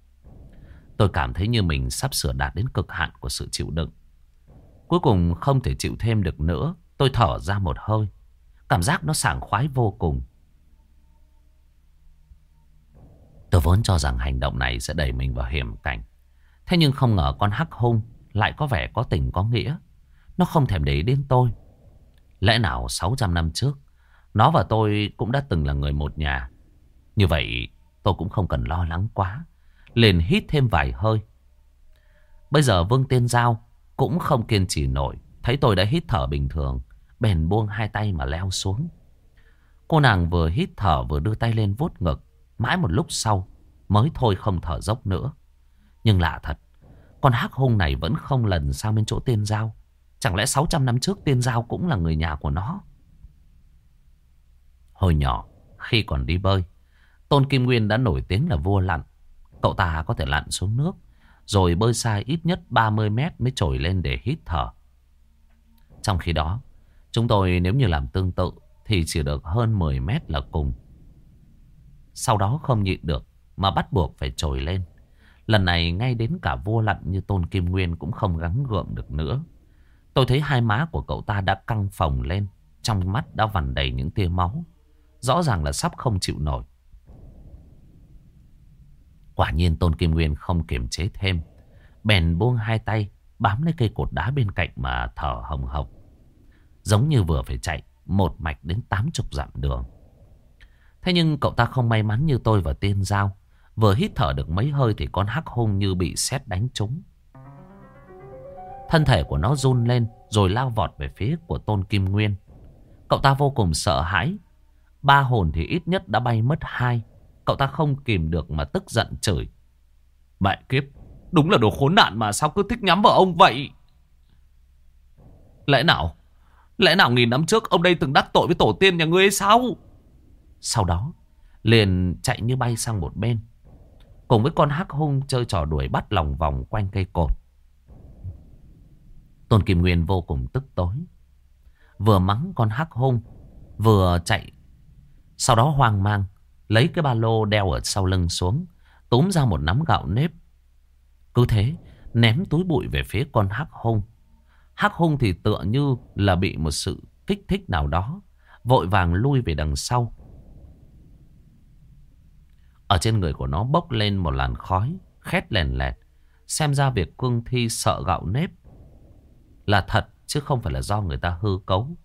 Tôi cảm thấy như mình sắp sửa đạt đến cực hạn của sự chịu đựng. Cuối cùng không thể chịu thêm được nữa. Tôi thở ra một hơi. Cảm giác nó sảng khoái vô cùng. Tôi vốn cho rằng hành động này sẽ đẩy mình vào hiểm cảnh. Thế nhưng không ngờ con hắc hung lại có vẻ có tình có nghĩa. Nó không thèm để ý đến tôi. Lẽ nào 600 năm trước, nó và tôi cũng đã từng là người một nhà. Như vậy tôi cũng không cần lo lắng quá. Liền hít thêm vài hơi. Bây giờ Vương Tiên Giao cũng không kiên trì nổi. Thấy tôi đã hít thở bình thường. Bèn buông hai tay mà leo xuống. Cô nàng vừa hít thở vừa đưa tay lên vuốt ngực. Mãi một lúc sau mới thôi không thở dốc nữa. Nhưng lạ thật. Con hắc hung này vẫn không lần sang bên chỗ tiên giao. Chẳng lẽ 600 năm trước tiên giao cũng là người nhà của nó? Hồi nhỏ, khi còn đi bơi, Tôn Kim Nguyên đã nổi tiếng là vua lặn. Cậu ta có thể lặn xuống nước, rồi bơi xa ít nhất 30 mét mới trồi lên để hít thở. Trong khi đó, chúng tôi nếu như làm tương tự thì chỉ được hơn 10 mét là cùng. Sau đó không nhịn được mà bắt buộc phải trồi lên. Lần này ngay đến cả vua lặn như Tôn Kim Nguyên cũng không gắng gượng được nữa. Tôi thấy hai má của cậu ta đã căng phồng lên. Trong mắt đã vằn đầy những tia máu. Rõ ràng là sắp không chịu nổi. Quả nhiên Tôn Kim Nguyên không kiềm chế thêm. Bèn buông hai tay, bám lấy cây cột đá bên cạnh mà thở hồng hộc. Giống như vừa phải chạy, một mạch đến tám chục dặm đường. Thế nhưng cậu ta không may mắn như tôi và tiên giao. Vừa hít thở được mấy hơi thì con hắc hung như bị sét đánh trúng. Thân thể của nó run lên rồi lao vọt về phía của Tôn Kim Nguyên. Cậu ta vô cùng sợ hãi. Ba hồn thì ít nhất đã bay mất hai. Cậu ta không kìm được mà tức giận chửi. Mẹ kiếp, đúng là đồ khốn nạn mà sao cứ thích nhắm vào ông vậy? Lẽ nào, lẽ nào nghìn năm trước ông đây từng đắc tội với tổ tiên nhà ngươi hay sao? Sau đó, liền chạy như bay sang một bên. Cùng với con hắc hung chơi trò đuổi bắt lòng vòng quanh cây cột. Tôn Kim Nguyên vô cùng tức tối. Vừa mắng con hắc hung, vừa chạy. Sau đó hoang mang, lấy cái ba lô đeo ở sau lưng xuống, túm ra một nắm gạo nếp. Cứ thế, ném túi bụi về phía con hắc hung. Hắc hung thì tựa như là bị một sự kích thích nào đó, vội vàng lui về đằng sau. Ở trên người của nó bốc lên một làn khói, khét lèn lẹt. Xem ra việc cương thi sợ gạo nếp là thật chứ không phải là do người ta hư cấu.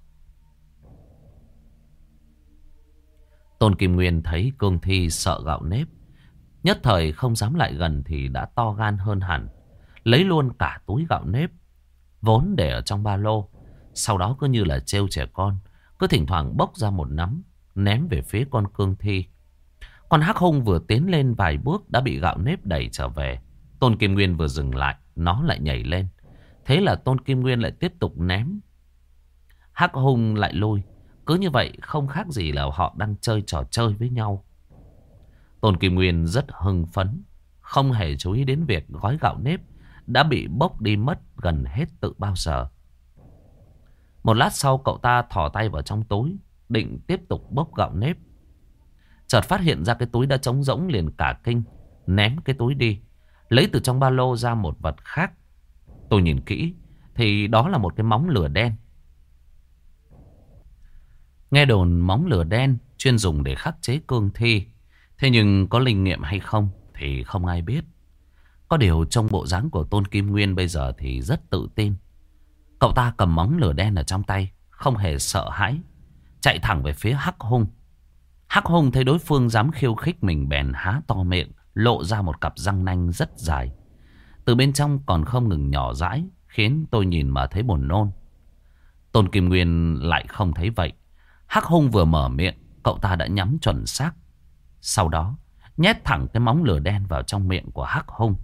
Tôn Kim Nguyên thấy cương thi sợ gạo nếp. Nhất thời không dám lại gần thì đã to gan hơn hẳn. Lấy luôn cả túi gạo nếp. Vốn để ở trong ba lô. Sau đó cứ như là trêu trẻ con. Cứ thỉnh thoảng bốc ra một nắm. Ném về phía con cương thi. Con hắc hung vừa tiến lên vài bước đã bị gạo nếp đẩy trở về. Tôn Kim Nguyên vừa dừng lại. Nó lại nhảy lên. Thế là Tôn Kim Nguyên lại tiếp tục ném. Hắc hung lại lôi. Cứ như vậy không khác gì là họ đang chơi trò chơi với nhau. Tôn Kim Nguyên rất hưng phấn. Không hề chú ý đến việc gói gạo nếp đã bị bốc đi mất gần hết tự bao giờ. Một lát sau cậu ta thỏ tay vào trong túi, định tiếp tục bốc gạo nếp. Chợt phát hiện ra cái túi đã trống rỗng liền cả kinh, ném cái túi đi. Lấy từ trong ba lô ra một vật khác Tôi nhìn kỹ thì đó là một cái móng lửa đen. Nghe đồn móng lửa đen chuyên dùng để khắc chế cương thi. Thế nhưng có linh nghiệm hay không thì không ai biết. Có điều trong bộ dáng của Tôn Kim Nguyên bây giờ thì rất tự tin. Cậu ta cầm móng lửa đen ở trong tay, không hề sợ hãi. Chạy thẳng về phía Hắc Hung. Hắc Hung thấy đối phương dám khiêu khích mình bèn há to miệng, lộ ra một cặp răng nanh rất dài. Từ bên trong còn không ngừng nhỏ rãi Khiến tôi nhìn mà thấy buồn nôn Tôn Kim Nguyên lại không thấy vậy Hắc hung vừa mở miệng, Cậu ta đã nhắm chuẩn xác Sau đó, nhét thẳng cái móng lửa đen vào trong miệng của Hắc hung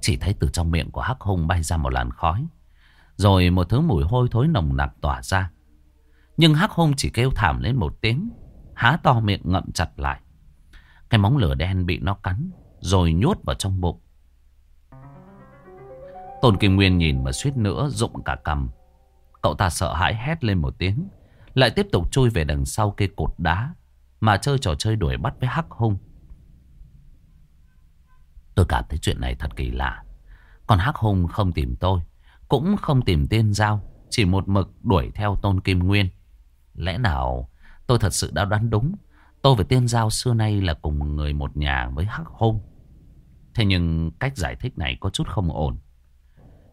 Chỉ thấy từ trong miệng của Hắc hung bay ra một làn khói, Rồi một thứ mùi hôi thối nồng nặc tỏa ra Nhưng Hắc hung chỉ kêu thảm lên một tiếng, Há to miệng ngậm chặt lại Cái móng lửa đen bị nó cắn, rồi nhốt vào trong bụng. Tôn Kim Nguyên nhìn mà suýt nữa rụng cả cầm. Cậu ta sợ hãi hét lên một tiếng. Lại tiếp tục chui về đằng sau cây cột đá. Mà chơi trò chơi đuổi bắt với hắc hung. Tôi cảm thấy chuyện này thật kỳ lạ. Còn hắc hung không tìm tôi. Cũng không tìm tiên giao. Chỉ một mực đuổi theo tôn kim nguyên. Lẽ nào tôi thật sự đã đoán đúng. Tôi và tiên giao xưa nay là cùng người một nhà với hắc hung. Thế nhưng cách giải thích này có chút không ổn.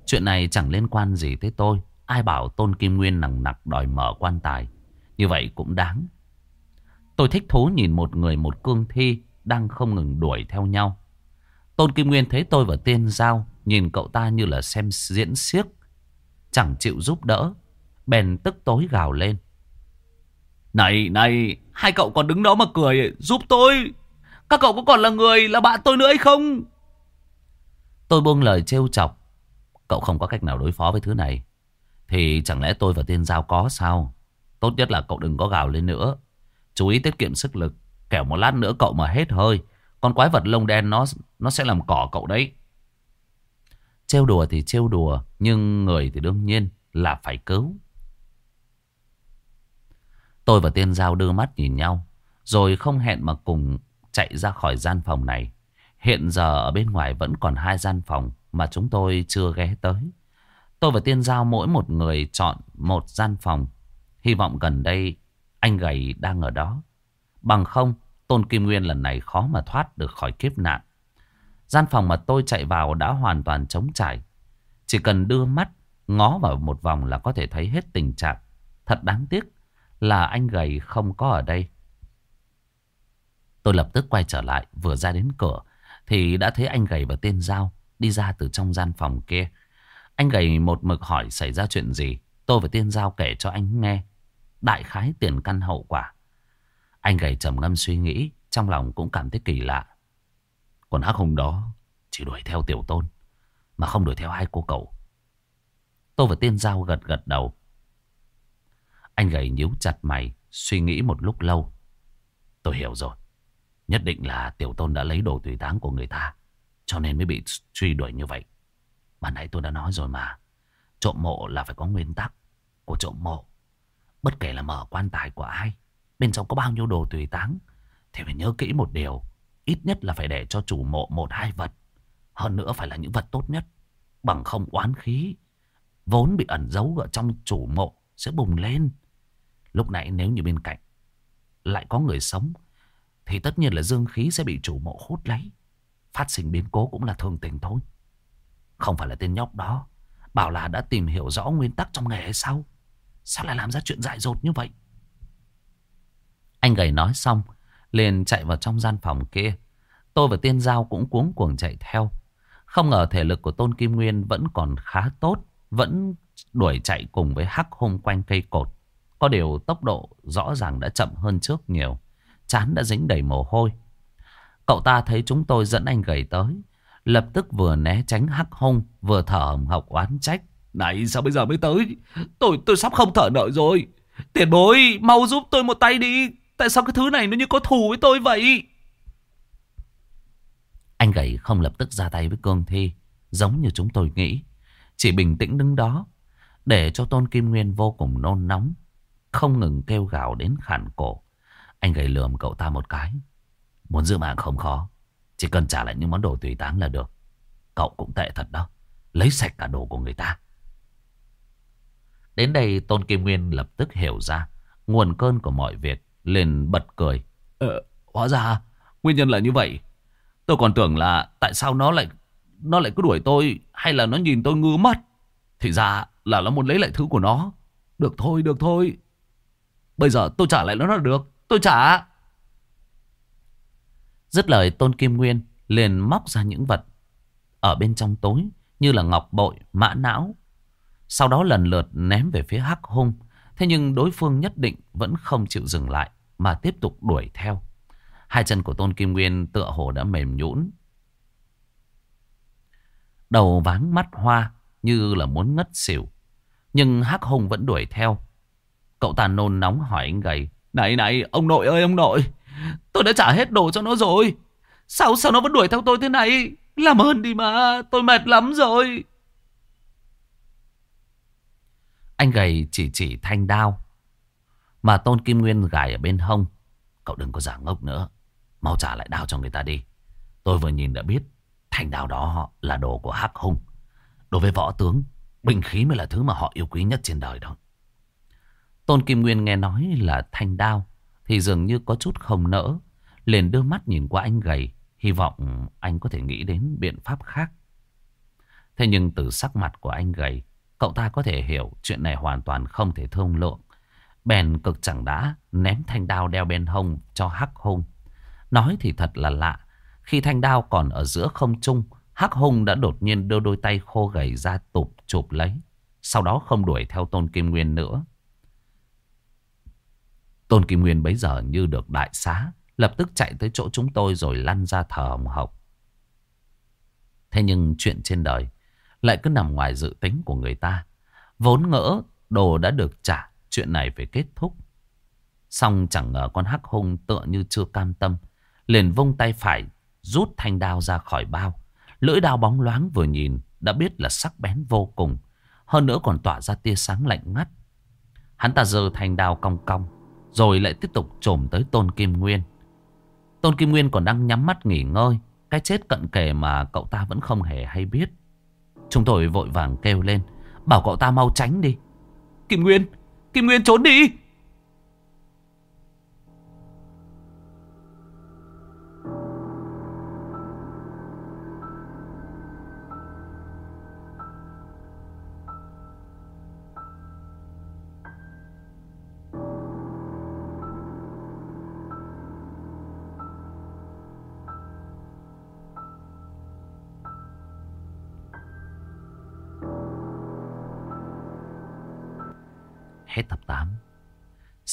Chuyện này chẳng liên quan gì tới tôi. Ai bảo Tôn Kim Nguyên nặng nặc đòi mở quan tài. Như vậy cũng đáng. Tôi thích thú nhìn một người một cương thi đang không ngừng đuổi theo nhau. Tôn Kim Nguyên thấy tôi và Tiên Giao nhìn cậu ta như là xem diễn xiếc. Chẳng chịu giúp đỡ. Bèn tức tối gào lên. Này, này, hai cậu còn đứng đó mà cười, giúp tôi. Các cậu có còn là người, là bạn tôi nữa hay không? Tôi buông lời trêu chọc. Cậu không có cách nào đối phó với thứ này. Thì chẳng lẽ tôi và tiên giao có sao? Tốt nhất là cậu đừng có gào lên nữa. Chú ý tiết kiệm sức lực. Kẻo một lát nữa cậu mà hết hơi. Con quái vật lông đen nó nó sẽ làm cỏ cậu đấy. Trêu đùa thì trêu đùa. Nhưng người thì đương nhiên là phải cứu. Tôi và tiên giao đưa mắt nhìn nhau. Rồi không hẹn mà cùng chạy ra khỏi gian phòng này. Hiện giờ ở bên ngoài vẫn còn hai gian phòng mà chúng tôi chưa ghé tới. Tôi và Tiên Giao mỗi một người chọn một gian phòng. Hy vọng gần đây anh gầy đang ở đó. Bằng không, Tôn Kim Nguyên lần này khó mà thoát được khỏi kiếp nạn. Gian phòng mà tôi chạy vào đã hoàn toàn trống trải. Chỉ cần đưa mắt ngó vào một vòng là có thể thấy hết tình trạng. Thật đáng tiếc là anh gầy không có ở đây. Tôi lập tức quay trở lại, vừa ra đến cửa thì đã thấy anh gầy và tên Giao đi ra từ trong gian phòng kia. Anh gầy một mực hỏi xảy ra chuyện gì. Tôi và Tiên Giao kể cho anh nghe. Đại khái tiền căn hậu quả. Anh gầy trầm ngâm suy nghĩ. Trong lòng cũng cảm thấy kỳ lạ. Còn hắc hùng đó chỉ đuổi theo tiểu tôn. Mà không đuổi theo hai cô cậu. Tôi và Tiên Giao gật gật đầu. Anh gầy nhíu chặt mày. Suy nghĩ một lúc lâu. Tôi hiểu rồi. Nhất định là tiểu tôn đã lấy đồ tùy táng của người ta. Cho nên mới bị truy đuổi như vậy. Bạn nãy tôi đã nói rồi mà. Trộm mộ là phải có nguyên tắc của trộm mộ. Bất kể là mở quan tài của ai. Bên trong có bao nhiêu đồ tùy táng. Thì phải nhớ kỹ một điều. Ít nhất là phải để cho chủ mộ một hai vật. Hơn nữa phải là những vật tốt nhất. Bằng không oán khí. Vốn bị ẩn giấu ở trong chủ mộ sẽ bùng lên. Lúc nãy nếu như bên cạnh lại có người sống, thì tất nhiên là dương khí sẽ bị chủ mộ hút lấy. Phát sinh biến cố cũng là thường tình thôi. Không phải là tên nhóc đó. Bảo là đã tìm hiểu rõ nguyên tắc trong nghề hay sao? Sao lại làm ra chuyện dại dột như vậy? Anh gầy nói xong. Liền chạy vào trong gian phòng kia. Tôi và Tiên Giao cũng cuống cuồng chạy theo. Không ngờ thể lực của Tôn Kim Nguyên vẫn còn khá tốt. Vẫn đuổi chạy cùng với hắc hôm quanh cây cột. Có điều tốc độ rõ ràng đã chậm hơn trước nhiều. Chán đã dính đầy mồ hôi. Cậu ta thấy chúng tôi dẫn anh gầy tới. Lập tức vừa né tránh hắc hung Vừa thở hồng hộc oán trách. Này sao bây giờ mới tới? Tôi tôi sắp không thở nổi rồi. Tiền bối mau giúp tôi một tay đi. Tại sao cái thứ này nó như có thù với tôi vậy? Anh gầy không lập tức ra tay với cương thi Giống như chúng tôi nghĩ. Chỉ bình tĩnh đứng đó Để cho Tôn Kim Nguyên vô cùng nôn nóng Không ngừng kêu gào đến khản cổ. Anh gầy lườm cậu ta một cái. Muốn giữ mạng không khó chỉ cần trả lại những món đồ tùy táng là được. Cậu cũng tệ thật đó. Lấy sạch cả đồ của người ta. Đến đây Tôn Kim Nguyên lập tức hiểu ra nguồn cơn của mọi việc. Liền bật cười. Ờ, hóa ra nguyên nhân là như vậy. Tôi còn tưởng là tại sao nó lại nó lại cứ đuổi tôi hay là nó nhìn tôi ngứa mắt. Thì ra là nó muốn lấy lại thứ của nó. Được thôi, được thôi. Bây giờ tôi trả lại nó là được. Tôi trả. Dứt lời Tôn Kim Nguyên liền móc ra những vật ở bên trong tối như là ngọc bội, mã não. Sau đó lần lượt ném về phía Hắc Hung. Thế nhưng đối phương nhất định vẫn không chịu dừng lại mà tiếp tục đuổi theo. Hai chân của Tôn Kim Nguyên tựa hồ đã mềm nhũn. Đầu váng mắt hoa như là muốn ngất xỉu. Nhưng Hắc Hung vẫn đuổi theo. Cậu ta nôn nóng hỏi anh gầy. Này này, ông nội ơi ông nội. Tôi đã trả hết đồ cho nó rồi. Sao sao nó vẫn đuổi theo tôi thế này? Làm ơn đi mà, tôi mệt lắm rồi. Anh gầy chỉ chỉ thanh đao. Mà Tôn Kim Nguyên gài ở bên hông. Cậu đừng có giả ngốc nữa. Mau trả lại đao cho người ta đi. Tôi vừa nhìn đã biết thanh đao đó là đồ của Hắc hùng Đối với võ tướng, binh khí mới là thứ mà họ yêu quý nhất trên đời đó. Tôn Kim Nguyên nghe nói là thanh đao thì dường như có chút không nỡ. Liền đưa mắt nhìn qua anh gầy, hy vọng anh có thể nghĩ đến biện pháp khác. Thế nhưng từ sắc mặt của anh gầy, cậu ta có thể hiểu chuyện này hoàn toàn không thể thương lượng. Bèn cực chẳng đã ném thanh đao đeo bên hông cho Hắc hùng Nói thì thật là lạ, khi thanh đao còn ở giữa không trung, Hắc hùng đã đột nhiên đưa đôi tay khô gầy ra tụp chụp lấy. Sau đó không đuổi theo Tôn Kim Nguyên nữa. Tôn Kim Nguyên bấy giờ như được đại xá, lập tức chạy tới chỗ chúng tôi rồi lăn ra thờ hồng hộc. Thế nhưng chuyện trên đời lại cứ nằm ngoài dự tính của người ta. Vốn ngỡ đồ đã được trả, chuyện này phải kết thúc. Xong chẳng ngờ con hắc hung tựa như chưa cam tâm, liền vung tay phải rút thanh đao ra khỏi bao. Lưỡi đao bóng loáng vừa nhìn đã biết là sắc bén vô cùng, hơn nữa còn tỏa ra tia sáng lạnh ngắt. Hắn ta giơ thanh đao cong cong, rồi lại tiếp tục trồm tới Tôn Kim Nguyên. Tôn Kim Nguyên còn đang nhắm mắt nghỉ ngơi. Cái chết cận kề mà cậu ta vẫn không hề hay biết. Chúng tôi vội vàng kêu lên. Bảo cậu ta mau tránh đi. Kim Nguyên! Kim Nguyên trốn đi!